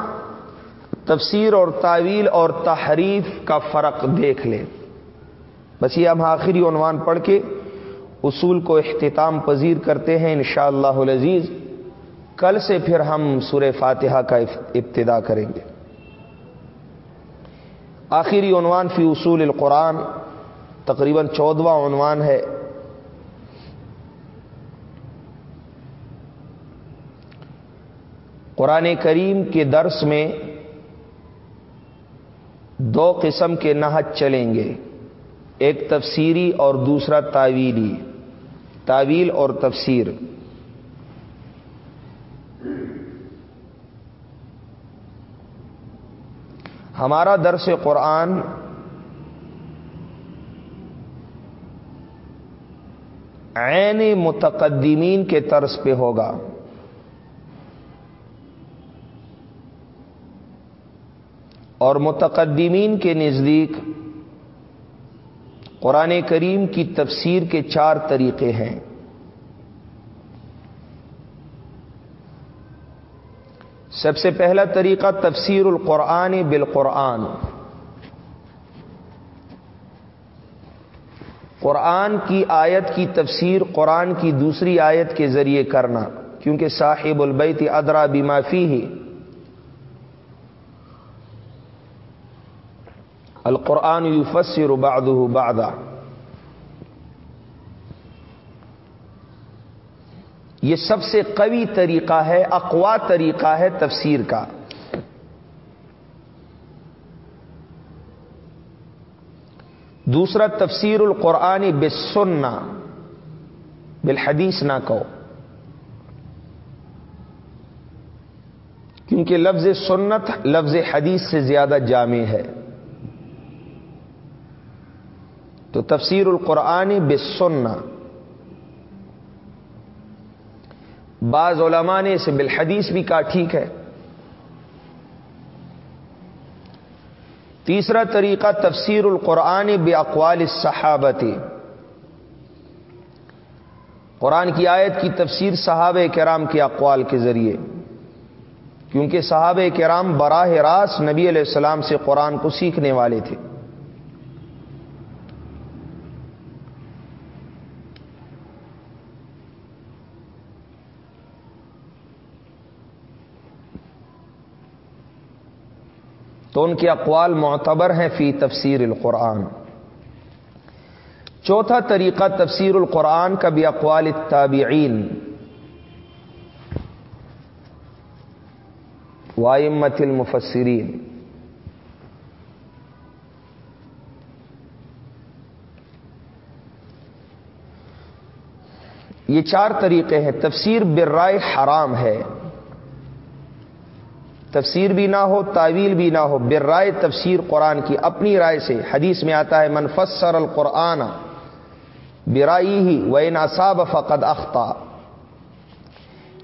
تفسیر اور تعویل اور تحریف کا فرق دیکھ لیں۔ بس یہ ہم آخری عنوان پڑھ کے اصول کو اختتام پذیر کرتے ہیں انشاءاللہ اللہ العزیز۔ کل سے پھر ہم سورہ فاتحہ کا ابتدا کریں گے۔ آخری عنوان فی اصول القرآن، تقریباً چودواں عنوان ہے۔ قرآن کریم کے درس میں دو قسم کے نہج چلیں گے، ایک تفسیری اور دوسرا تعویلی، تعویل اور تفسیر۔ ہمارا درس قرآن عین متقدمین کے طرز پہ ہوگا۔ اور متقدمین کے نزدیک قرآن کریم کی تفسیر کے چار طریقے ہیں۔ سب سے پہلا طریقہ تفسیر القرآن بالقرآن۔ قرآن کی آیت کی تفسیر قرآن کی دوسری آیت کے ذریعے کرنا، کیونکہ صاحب البیت ادرا بیمافی ہی القرآن یفسر بعضه بعضا. یہ سب سے قوی طریقہ ہے، اقوا طریقہ ہے تفسیر کا۔ دوسرا، تفسیر القرآن بسننا بالحدیث نہ کہو۔ کیونکہ لفظ سنت، لفظ حدیث سے زیادہ جامع ہے۔ تو تفسیر القرآن بسننا بعض علماء نے اسے بالحدیث بھی کہا، ٹھیک ہے۔ تیسرا طریقہ تفسیر القرآن بے اقوال صحابتی قرآن کی آیت کی تفسیر صحابہ کرام کے اقوال کے ذریعے، کیونکہ صحابہ کرام براہ راست نبی علیہ السلام سے قرآن کو سیکھنے والے تھے۔ تو ان کے اقوال معتبر ہیں فی تفسیر القرآن۔ چوتھا طریقہ تفسیر القرآن کا بھی اقوال التابعین۔ وائمت المفسرین۔ یہ چار طریقے ہیں۔ تفسیر برائے حرام ہے۔ تفسیر بھی نہ ہو، تعویل بھی نہ ہو بر رائے تفسیر قرآن کی اپنی رائے سے حدیث میں آتا ہے منفسر القرآن برائی ہی نصاب فقد اختا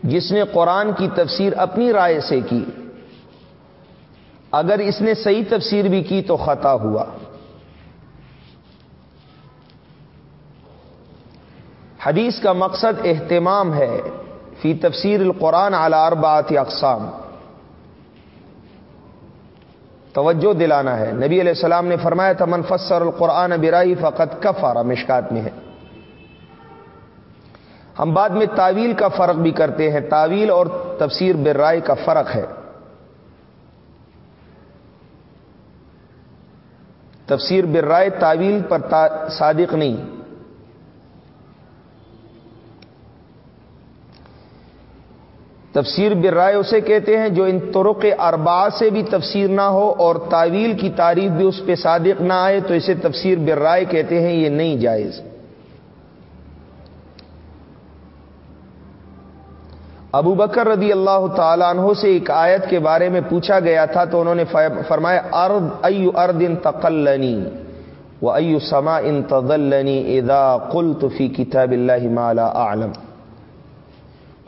جس نے قرآن کی تفسیر اپنی رائے سے کی، اگر اس نے صحیح تفسیر بھی کی تو خطا ہوا۔ حدیث کا مقصد اہتمام ہے، فی تفسیر القرآن اربعات اقسام۔ توجہ دلانا ہے۔ نبی علیہ السلام نے فرمایا تھا منفسر القرآن برائی فقط کفارا مشکات میں ہے۔ ہم بعد میں تعویل کا فرق بھی کرتے ہیں۔ تعویل اور تفسیر برائے کا فرق ہے۔ تفسیر برائے تعویل پر صادق نہیں۔ تفسیر برائے اسے کہتے ہیں جو ان طرق اربا سے بھی تفسیر نہ ہو اور تعویل کی تعریف بھی اس پہ صادق نہ آئے تو اسے تفسیر برائے کہتے ہیں یہ نہیں جائز۔ ابو بکر رضی اللہ تعالیٰ عنہ سے ایک آیت کے بارے میں پوچھا گیا تھا تو انہوں نے فرمایا ارد ایو ارد ان تقلنی و ایو سما ان تدلنی ادا قلت فی کتاب اللہ مالا عالم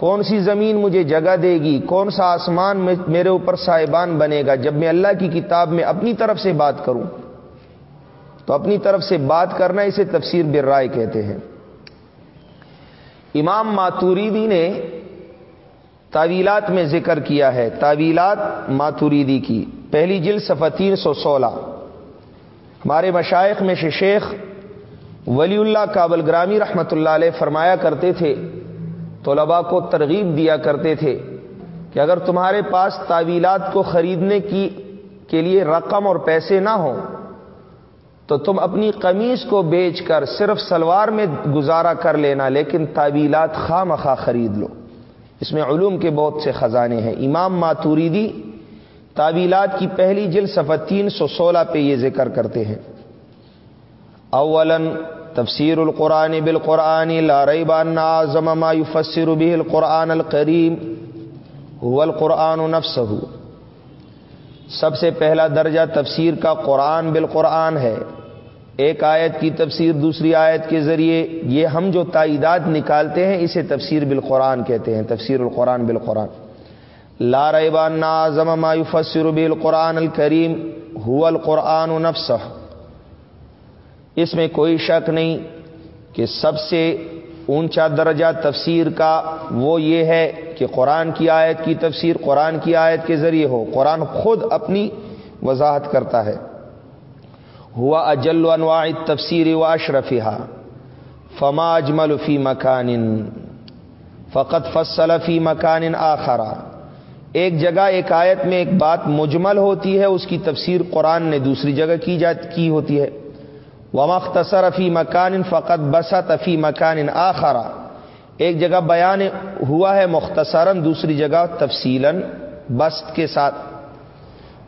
کون سی زمین مجھے جگہ دے گی؟ کون سا آسمان میرے اوپر صاحبان بنے گا؟ جب میں اللہ کی کتاب میں اپنی طرف سے بات کروں۔ تو اپنی طرف سے بات کرنا اسے تفسیر برائے کہتے ہیں۔ امام ماتوریدی نے تعویلات میں ذکر کیا ہے۔ تعویلات ماتوریدی کی۔ پہلی جل صفحہ تین سو سولہ۔ ہمارے مشائق میں شیخ ولی اللہ کابل گرامی رحمت اللہ علیہ فرمایا کرتے تھے طلباء کو ترغیب دیا کرتے تھے کہ اگر تمہارے پاس تعویلات کو خریدنے کی کے لیے رقم اور پیسے نہ ہوں، تو تم اپنی قمیض کو بیچ کر صرف سلوار میں گزارا کر لینا، لیکن تعویلات خواہ مخواہ خرید لو۔ اس میں علوم کے بہت سے خزانے ہیں۔ امام ماتوریدی تعویلات کی پہلی جل صفحہ تین سو سولہ پہ یہ ذکر کرتے ہیں۔ اولن تفسیر القرآن بالقرآن لا ریب ان اعظم ما يفسر به القرآن القریم هو القرآن نفسه۔ سب سے پہلا درجہ تفسیر کا قرآن بالقرآن ہے۔ ایک آیت کی تفسیر دوسری آیت کے ذریعے۔ یہ ہم جو تائیدات نکالتے ہیں، اسے تفسیر بالقرآن کہتے ہیں، تفسیر القرآن بالقرآن۔ لا ریبان نا اعظم ما يفسر به القرآن الکریم هو القرآن نفسه۔ اس میں کوئی شک نہیں کہ سب سے اونچا درجہ تفسیر کا وہ یہ ہے کہ قرآن کی آیت کی تفسیر قرآن کی آیت کے ذریعے ہو۔ قرآن خود اپنی وضاحت کرتا ہے۔ ہوا اجل انواع تفسیر و اشرفیہ فما اجمل فی مکان فقط فصل فی مکان آخرا۔ ایک جگہ ایک آیت میں ایک بات مجمل ہوتی ہے، اس کی تفسیر قرآن نے دوسری جگہ کی جات کی ہوتی ہے۔ ومختصر فی مکان فقط بسط فی مکان آخرا ایک جگہ بیان ہوا ہے مختصراً، دوسری جگہ تفصیل بست کے ساتھ.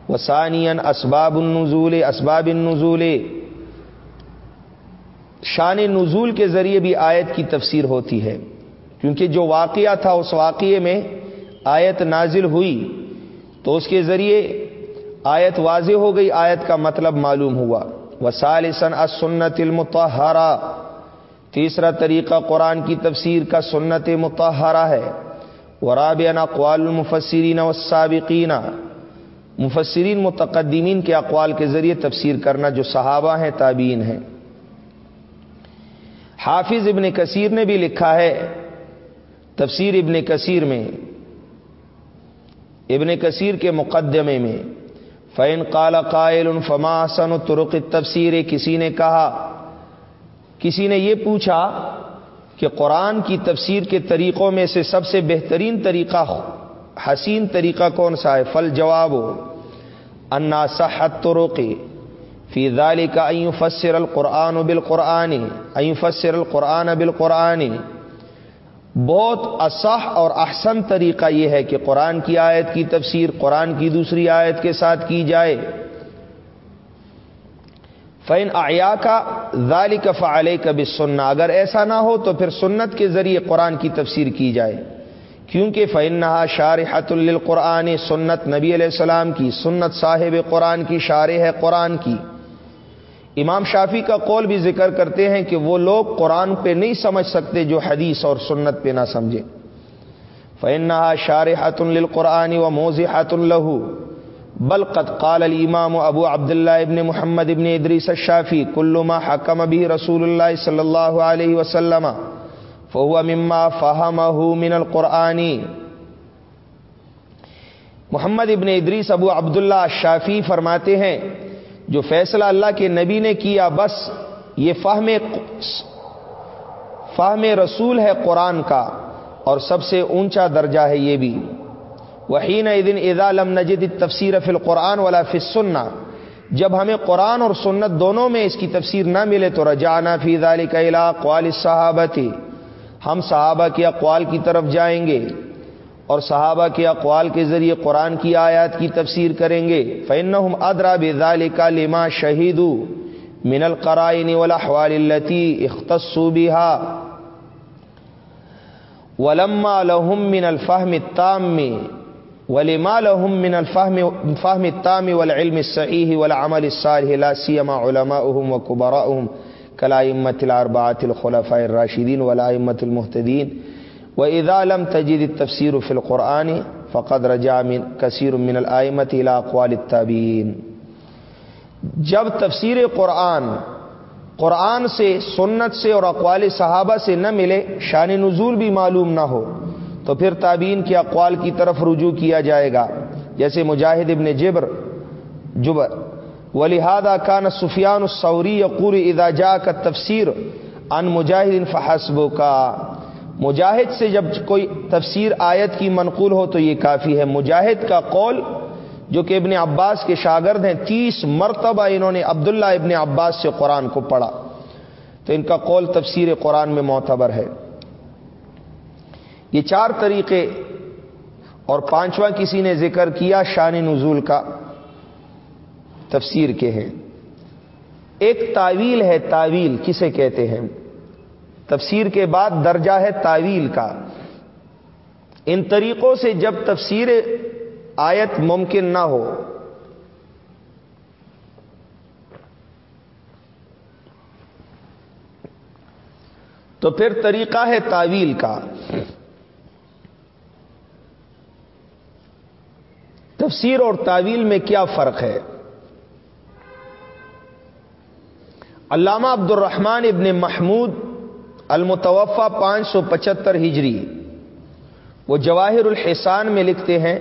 وسانین اسباب النزول اسباب النزول. شان نزول کے ذریعے بھی آیت کی تفسیر ہوتی ہے، کیونکہ جو واقعہ تھا، اس واقعے میں آیت نازل ہوئی، تو اس کے ذریعے آیت واضح ہو گئی، آیت کا مطلب معلوم ہوا۔ وسالسن سنت المتحرہ تیسرا طریقہ قرآن کی تفسیر کا سنت متحرہ ہے۔ ورابین اقوال المفسرین والسابقین، مفسرین متقدمین کے اقوال کے ذریعے تفسیر کرنا جو صحابہ ہیں، تابعین ہیں۔ حافظ ابن کثیر نے بھی لکھا ہے، تفسیر ابن کثیر میں، ابن کثیر کے مقدمے میں۔ فین قال قائل فما سن ترق تفسیر کسی نے کہا، کسی نے یہ پوچھا کہ قرآن کی تفسیر کے طریقوں میں سے سب سے بہترین طریقہ، حسین طریقہ کون سا ہے؟ فل جواب انا صحت ترقی فی ذالی کا این فسر القرآن و بالقرآنی این فسر القرآن بالقرآنی بہت اصح اور احسن طریقہ یہ ہے کہ قرآن کی آیت کی تفسیر، قرآن کی دوسری آیت کے ساتھ کی جائے۔ فین آیا کا ذالی کا کبھی سننا اگر ایسا نہ ہو تو پھر سنت کے ذریعے قرآن کی تفسیر کی جائے۔ کیونکہ فن شارحت القرآن سنت نبی علیہ السلام کی، سنت صاحب قرآن کی، شارح ہے قرآن کی۔ امام شافی کا قول بھی ذکر کرتے ہیں کہ وہ لوگ قرآن پہ نہیں سمجھ سکتے جو حدیث اور سنت پہ نہ سمجھے۔ فنحا شارحت القرآن و موزحت الہ بل قد قال الامام ابو عبداللہ ابن محمد ابن ادریس الشافی کلما حکم ابھی رسول اللہ صلی اللہ علیہ وسلم فہو مما فہم من القرآنی محمد ابن ادریس ابو عبداللہ شافی فرماتے ہیں جو فیصلہ اللہ کے نبی نے کیا، بس یہ فہم فہم رسول ہے قرآن کا، اور سب سے اونچا درجہ ہے یہ بھی۔ وحین دن ادا لم نجد تفسیر فی القرآن والا فی سننا جب ہمیں قرآن اور سنت دونوں میں اس کی تفسیر نہ ملے تو رجانا فی ذالک الى قوال صحابتی ہم صحابہ کے اقوال کی طرف جائیں گے۔ اور صحابہ کے اقوال کے ذریعے قرآن کی آیات کی تفسیر کریں گے۔ فن ادرا بزال کا لما شہید من القرائن والاحوال التي اختصوا بها ولما لهم من الفهم التام ولما لهم من الفهم فهم التام والعلم الصحيح والعمل الصالح لا سيما علماؤهم وكبراؤهم كالائمة الأربعة الخلفاء الراشدين والائمة المهتدين وإذا لم تجد التفسير في القرآن فقد رجع من من الائمة إلى أقوال جب تفسیر قرآن قرآن سے، سنت سے اور اقوال صحابہ سے نہ ملے، شان نزول بھی معلوم نہ ہو، تو پھر تابعین کے اقوال کی طرف رجوع کیا جائے گا۔ جیسے مجاہد ابن جبر جبر۔ ولہذا کان سفیان السوری یقور اذا جا کا تفسیر ان مجاہد فحسب کا مجاہد سے جب کوئی تفسیر آیت کی منقول ہو تو یہ کافی ہے۔ مجاہد کا قول، جو کہ ابن عباس کے شاگرد ہیں، تیس مرتبہ انہوں نے عبداللہ ابن عباس سے قرآن کو پڑھا۔ تو ان کا قول تفسیر قرآن میں معتبر ہے۔ یہ چار طریقے اور پانچواں کسی نے ذکر کیا شان نزول کا تفسیر کے ہیں۔ ایک تعویل ہے تعویل کسے کہتے ہیں؟ تفسیر کے بعد درجہ ہے تعویل کا۔ ان طریقوں سے جب تفسیر آیت ممکن نہ ہو، تو پھر طریقہ ہے تعویل کا۔ تفسیر اور تعویل میں کیا فرق ہے؟ علامہ عبد الرحمان ابن محمود المتوفہ پانچ سو پچہتر ہجری۔ وہ جواہر الحسان میں لکھتے ہیں۔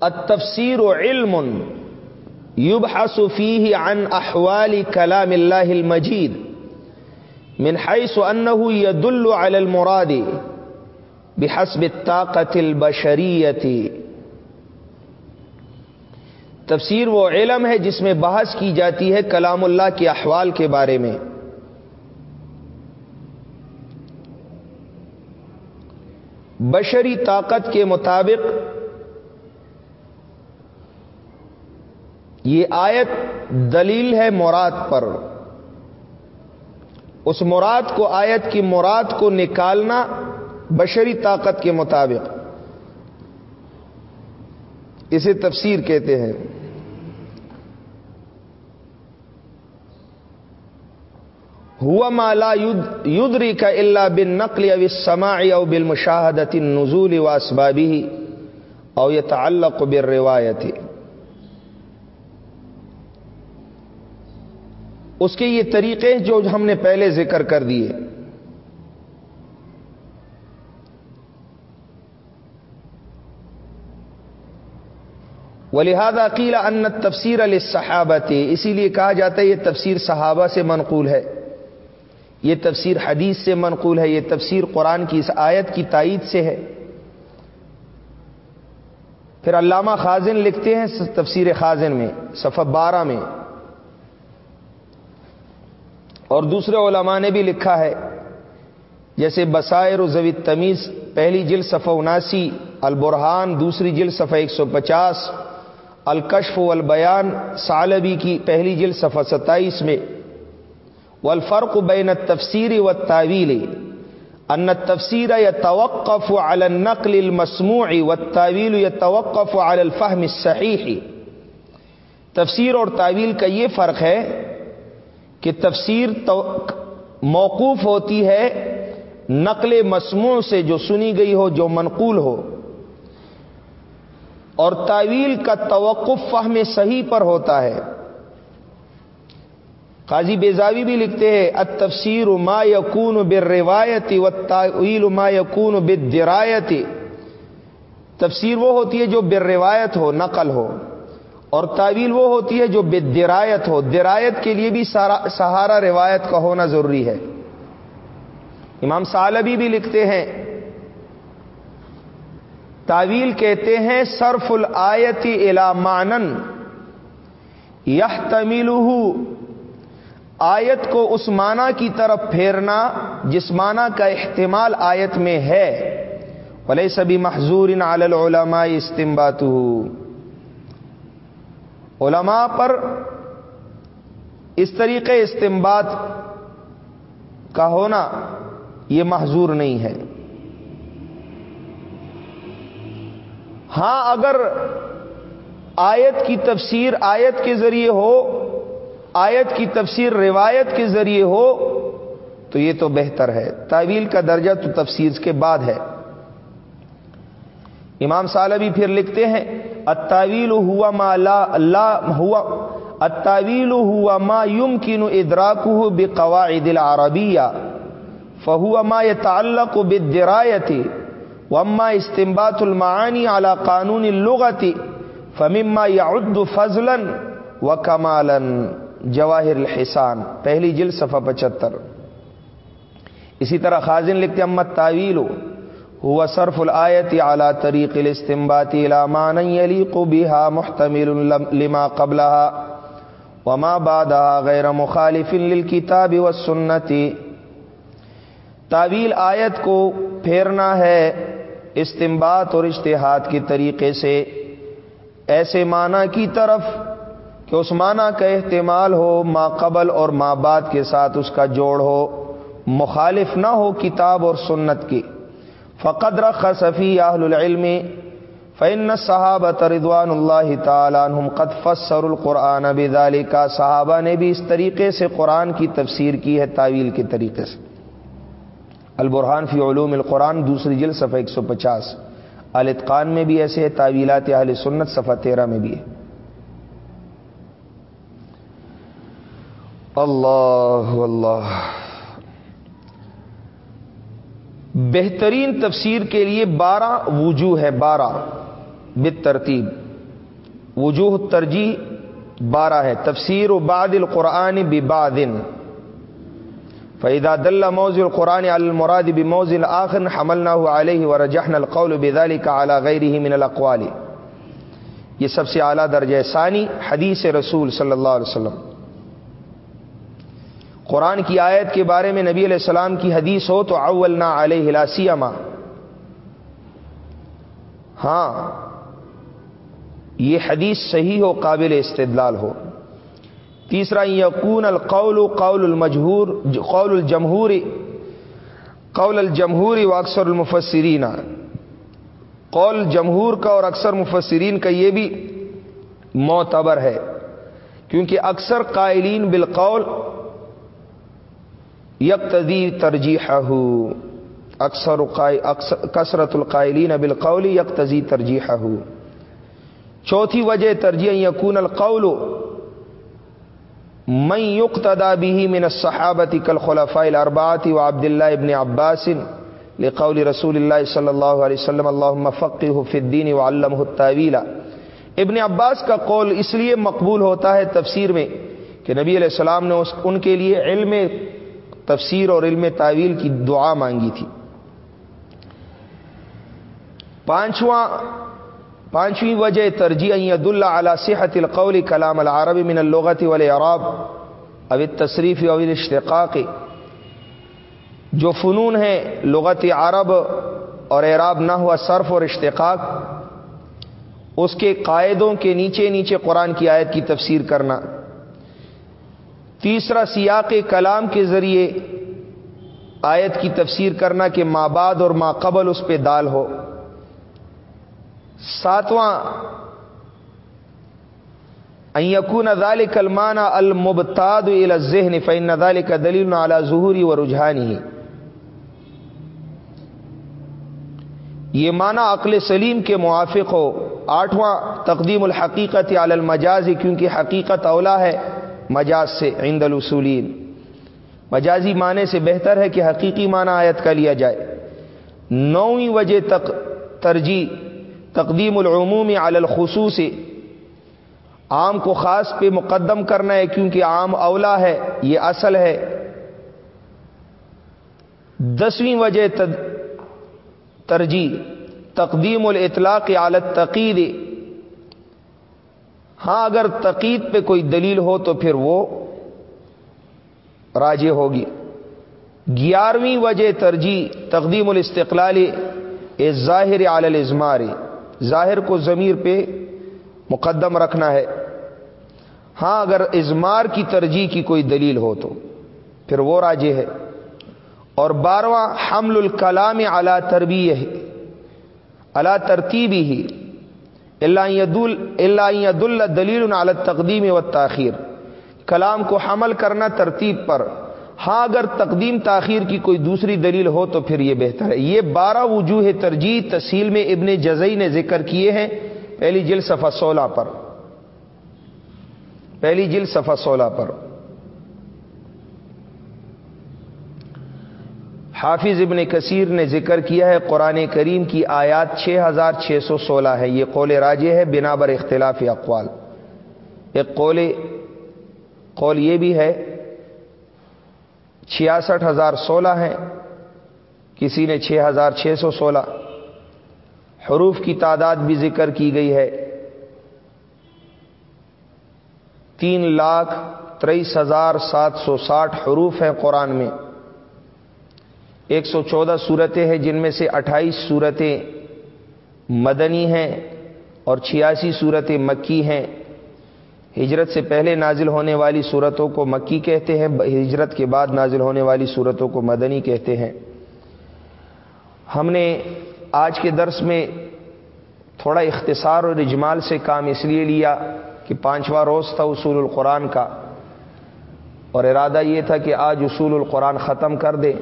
التفسیر علم يبحث فيه عن احوال كلام الله المجيد من حيث انه يدل على المراد بحسب الطاقة البشرية تفسیر وہ علم ہے جس میں بحث کی جاتی ہے کلام اللہ کے احوال کے بارے میں۔ بشری طاقت کے مطابق یہ آیت دلیل ہے مراد پر۔ اس مراد کو آیت کی مراد کو نکالنا بشری طاقت کے مطابق۔ اسے تفسیر کہتے ہیں۔ ہوا مالا یدری کا اللہ بن نقل او سما او بل مشاہدت نزول و اسبابی او یہ تعلق بر اس کے یہ طریقے جو ہم نے پہلے ذکر کر دیے۔ ولہذا قیلا ان تفسیر علیہ اسی لیے کہا جاتا ہے یہ تفسیر صحابہ سے منقول ہے۔ یہ تفسیر حدیث سے منقول ہے، یہ تفسیر قرآن کی اس آیت کی تائید سے ہے۔ پھر علامہ خازن لکھتے ہیں تفسیر خازن میں، صفحہ بارہ میں۔ اور دوسرے علماء نے بھی لکھا ہے، جیسے بسائر و زوی تمیز پہلی جل صفحہ اناسی البرحان دوسری جل صفحہ ایک سو پچاس، الکشف والبیان، سالبی کی پہلی جل صفحہ ستائیس میں۔ والفرق بین التفسیر والتاویل ان التفسیر يتوقف على النقل المسموع والتاویل يتوقف على الفهم الصحيح. تفسیر اور تعویل کا یہ فرق ہے کہ تفسیر موقوف ہوتی ہے نقل مسموع سے جو سنی گئی ہو، جو منقول ہو، اور تعویل کا توقف فہم صحیح پر ہوتا ہے۔ قاضی بیزاوی بھی لکھتے ہیں، التفسیر ما یقون بر روایتی و ما یقون بدرایتی تفسیر وہ ہوتی ہے جو بر روایت ہو، نقل ہو، اور تعویل وہ ہوتی ہے جو بے درایت ہو۔ درایت کے لیے بھی سہارا روایت کا ہونا ضروری ہے۔ امام سالبی بھی لکھتے ہیں تعویل کہتے ہیں، صرف الآیتی الا مانن یہ تمیل آیت کو اس معنی کی طرف پھیرنا جس معنی کا احتمال آیت میں ہے۔ بھلے سبھی محضور ان علماء استمبات علماء پر اس طریقے استمباد کا ہونا یہ محضور نہیں ہے۔ ہاں اگر آیت کی تفسیر آیت کے ذریعے ہو آیت کی تفسیر روایت کے ذریعے ہو تو یہ تو بہتر ہے۔ تعویل کا درجہ تو تفسیر کے بعد ہے۔ امام سالبی پھر لکھتے ہیں اتاویل ہوا ما لا اللہ ہوا اتاویل ہوا ما یم کن ادراک ہو بے قواعد العربیہ، فہو ما یہ تعلق وما استمبات المعانی اعلی قانون اللغتی فمما یعد فضلا و جواہر الحسان، پہلی جل صفحہ پچہتر۔ اسی طرح خازن لکھتے امت تعویل ہوا صرف الآیت اعلی طریق الاستمبات الى مان يليق بها محتمل لما قبلها وما بعدها غیر مخالف للکتاب والسنت۔ تعویل آیت کو پھیرنا ہے استمبات اور اشتہاد کے طریقے سے، ایسے معنی کی طرف کہ اس معنی کا احتمال ہو ما قبل اور ما بعد کے ساتھ اس کا جوڑ ہو، مخالف نہ ہو کتاب اور سنت کی۔ فقد رخ صفی اہل العلم فن صحابہ رضوان اللہ تعالیٰ عنہم قد فسر القرآن بذالی کا صحابہ نے بھی اس طریقے سے قرآن کی تفسیر کی ہے، تعویل کے طریقے سے۔ البرحان فی علوم القرآن، دوسری جل صفحہ ایک سو پچاس۔ الاتقان میں بھی ایسے ہے، تعویلات اہل سنت صفحہ تیرہ میں بھی ہے۔ اللہ اللہ بہترین تفسیر کے لیے بارہ وجوہ ہے بارہ بت ترتیب وجوہ ترجیح بارہ ہے۔ تفسیر و باد القرآن بادن فیدا دلہ موز القرآن المراد بموز الآخر حملنا علیہ و رجحن القول بذالی کا اعلیٰ غیر ہی من الاقوال یہ سب سے اعلیٰ درجہ ثانی حدیث رسول صلی اللہ علیہ وسلم۔ قرآن کی آیت کے بارے میں نبی علیہ السلام کی حدیث ہو تو اولنا علیہ ہلاسیامہ ہاں یہ حدیث صحیح ہو، قابل استدلال ہو۔ تیسرا یقون القول قول المجہور، قول الجمہوری قول الجمہوری و اکثر المفسرین۔ قول جمہور کا اور اکثر مفسرین کا یہ بھی معتبر ہے، کیونکہ اکثر قائلین بالقول یکتدی ترجیح اکثر کثرت القائلین بالقول یکتزی ترجیح چوتھی وجہ ترجیح یقون القول. من يقتدى به من الصحابة كالخلفاء الأربعة وعبد الله ابن عباس لقول رسول الله صلی اللہ علیہ وسلم اللهم فقه في الدين وعلمه التاويل ابن عباس کا قول اس لیے مقبول ہوتا ہے تفسیر میں کہ نبی علیہ السلام نے ان کے لیے علم تفسیر اور علم تعویل کی دعا مانگی تھی۔ پانچواں پانچویں وجہ ترجیح ید اللہ علی صحت القول کلام العرب من اللغت والعراب او تصریف او الاشتقاق، جو فنون ہیں لغت عرب اور اعراب نہ ہوا صرف اور اشتقاق، اس کے قاعدوں کے نیچے نیچے قرآن کی آیت کی تفسیر کرنا۔ تیسرا سیاق کلام کے ذریعے آیت کی تفسیر کرنا کہ ماں بعد اور ماں قبل اس پہ دال ہو۔ ساتواں یقون ادال کلمانہ المبتاد الذہن فین ادال کا دلیل اعلی ظہوری و رجحانی۔ یہ معنی عقل سلیم کے موافق ہو۔ آٹھواں، تقدیم الحقیقت علی المجازی کیونکہ حقیقت اولا ہے۔ مجاز سے عند الاصولین۔ مجازی معنی سے بہتر ہے کہ حقیقی معنی آیت کا لیا جائے۔ نویں وجہ تک ترجیح، تقدیم العموم علی الخصوص۔ عام کو خاص پہ مقدم کرنا ہے کیونکہ عام اولا ہے، یہ اصل ہے۔ دسویں وجہ ترجیح، تقدیم الاطلاق علی تقید ہاں اگر تقید پہ کوئی دلیل ہو تو پھر وہ راجے ہوگی۔ گیارہویں وجہ ترجیح، تقدیم الاستقلال ظاہر علی الازمار۔ ظاہر کو ضمیر پہ مقدم رکھنا ہے۔ ہاں اگر ازمار کی ترجیح کی کوئی دلیل ہو تو پھر وہ راجے ہے۔ اور بارواں، حمل الکلام اعلی تربی ہے اللہ ترتیبی ہی اللہ دلیل علی تقدیم و تاخیر کلام کو حمل کرنا ترتیب پر. ہاں اگر تقدیم تاخیر کی کوئی دوسری دلیل ہو تو پھر یہ بہتر ہے۔ یہ بارہ وجوہ ترجیح تحصیل میں ابن جزئی نے ذکر کیے ہیں پہلی جل صفحہ سولہ پر۔ پہلی جل صفحہ سولہ پر۔ حافظ ابن کثیر نے ذکر کیا ہے قرآن کریم کی آیات چھ ہزار چھ سو سولہ ہے۔ یہ قول راجے ہے، بنا بر اختلاف اقوال۔ ایک قول قول یہ بھی ہے، چھیاسٹھ ہزار سولہ ہے کسی نے چھ ہزار چھ سو سولہ۔ حروف کی تعداد بھی ذکر کی گئی ہے۔ تین لاکھ تریس ہزار سات سو ساٹھ حروف ہیں قرآن میں۔ ایک سو چودہ صورتیں ہیں، جن میں سے اٹھائیس صورتیں مدنی ہیں اور چھیاسی صورتیں مکی ہیں۔ ہجرت سے پہلے نازل ہونے والی صورتوں کو مکی کہتے ہیں، ہجرت کے بعد نازل ہونے والی صورتوں کو مدنی کہتے ہیں۔ ہم نے آج کے درس میں تھوڑا اختصار اور اجمال سے کام اس لیے لیا کہ پانچواں روز تھا اصول القرآن کا، اور ارادہ یہ تھا کہ آج اصول القرآن ختم کر دے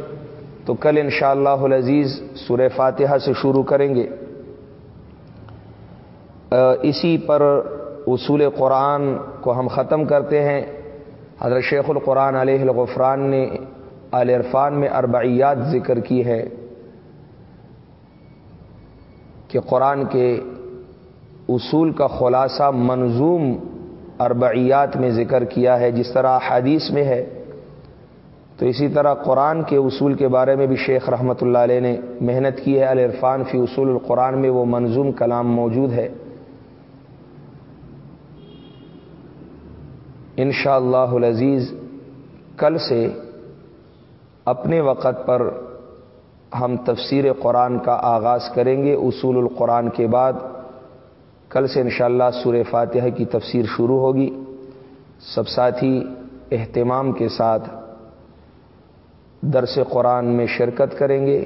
تو کل ان شاء اللہ عزیز سور فاتحہ سے شروع کریں گے۔ اسی پر اصول قرآن کو ہم ختم کرتے ہیں۔ حضرت شیخ القرآن علیہ الغفران نے عال عرفان میں اربعیات ذکر کی ہے کہ قرآن کے اصول کا خلاصہ منظوم اربعیات میں ذکر کیا ہے، جس طرح حدیث میں ہے۔ تو اسی طرح قرآن کے اصول کے بارے میں بھی شیخ رحمۃ اللہ علیہ نے محنت کی ہے الرفان فی اصول القرآن میں وہ منظوم کلام موجود ہے۔ ان شاء اللہ عزیز کل سے اپنے وقت پر ہم تفسیر قرآن کا آغاز کریں گے۔ اصول القرآن کے بعد کل سے انشاءاللہ اللہ سور فاتحہ کی تفسیر شروع ہوگی۔ سب ساتھی اہتمام کے ساتھ درس قرآن میں شرکت کریں گے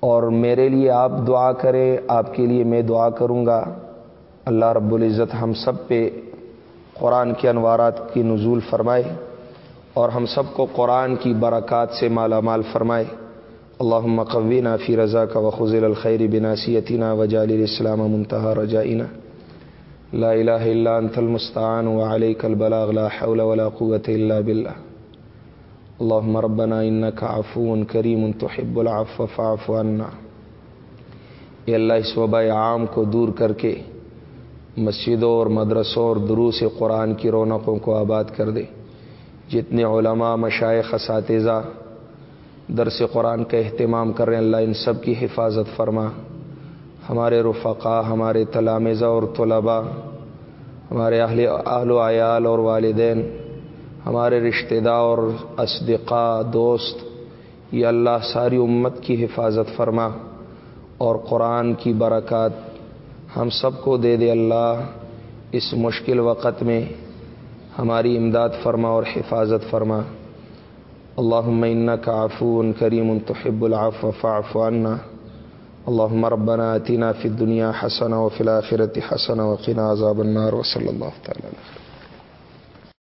اور میرے لیے آپ دعا کریں، آپ کے لیے میں دعا کروں گا۔ اللہ رب العزت ہم سب پہ قرآن کے انوارات کی نزول فرمائے اور ہم سب کو قرآن کی برکات سے مالا مال فرمائے۔ اللہ مقوینہ فی رضا کا وخل الخیر بناسیتینہ وجال الاسلام منتہا رجائینہ لا الہ الا انت المستعان وعلیک البلاغ، لا حول ولا قوة الا باللہ۔ اللہم ربنا انکا عفو کریم تحب العفو فعفو عنا. اے اللہ اس وبا عام کو دور کر کے مسجدوں اور مدرسوں اور دروس قرآن کی رونقوں کو آباد کر دے۔ جتنے علماء مشائق اساتذہ درس قرآن کا اہتمام کر رہے ہیں، اللہ ان سب کی حفاظت فرما۔ ہمارے رفقا ہمارے تلامزہ اور طلباء، ہمارے اہل اہل و عیال اور والدین ہمارے رشتہ دار اور اسدقاء دوست، یہ اللہ ساری امت کی حفاظت فرما اور قرآن کی برکات ہم سب کو دے دے اللہ۔ اس مشکل وقت میں ہماری امداد فرما اور حفاظت فرما۔ اللہ کا عفو کریم تحب العفو فاعف عنا۔ اللهم ربنا اتنا فی الدنیا حسن و فلاخرت حسن وقنا عذاب النار۔ وصلی اللہ تعالی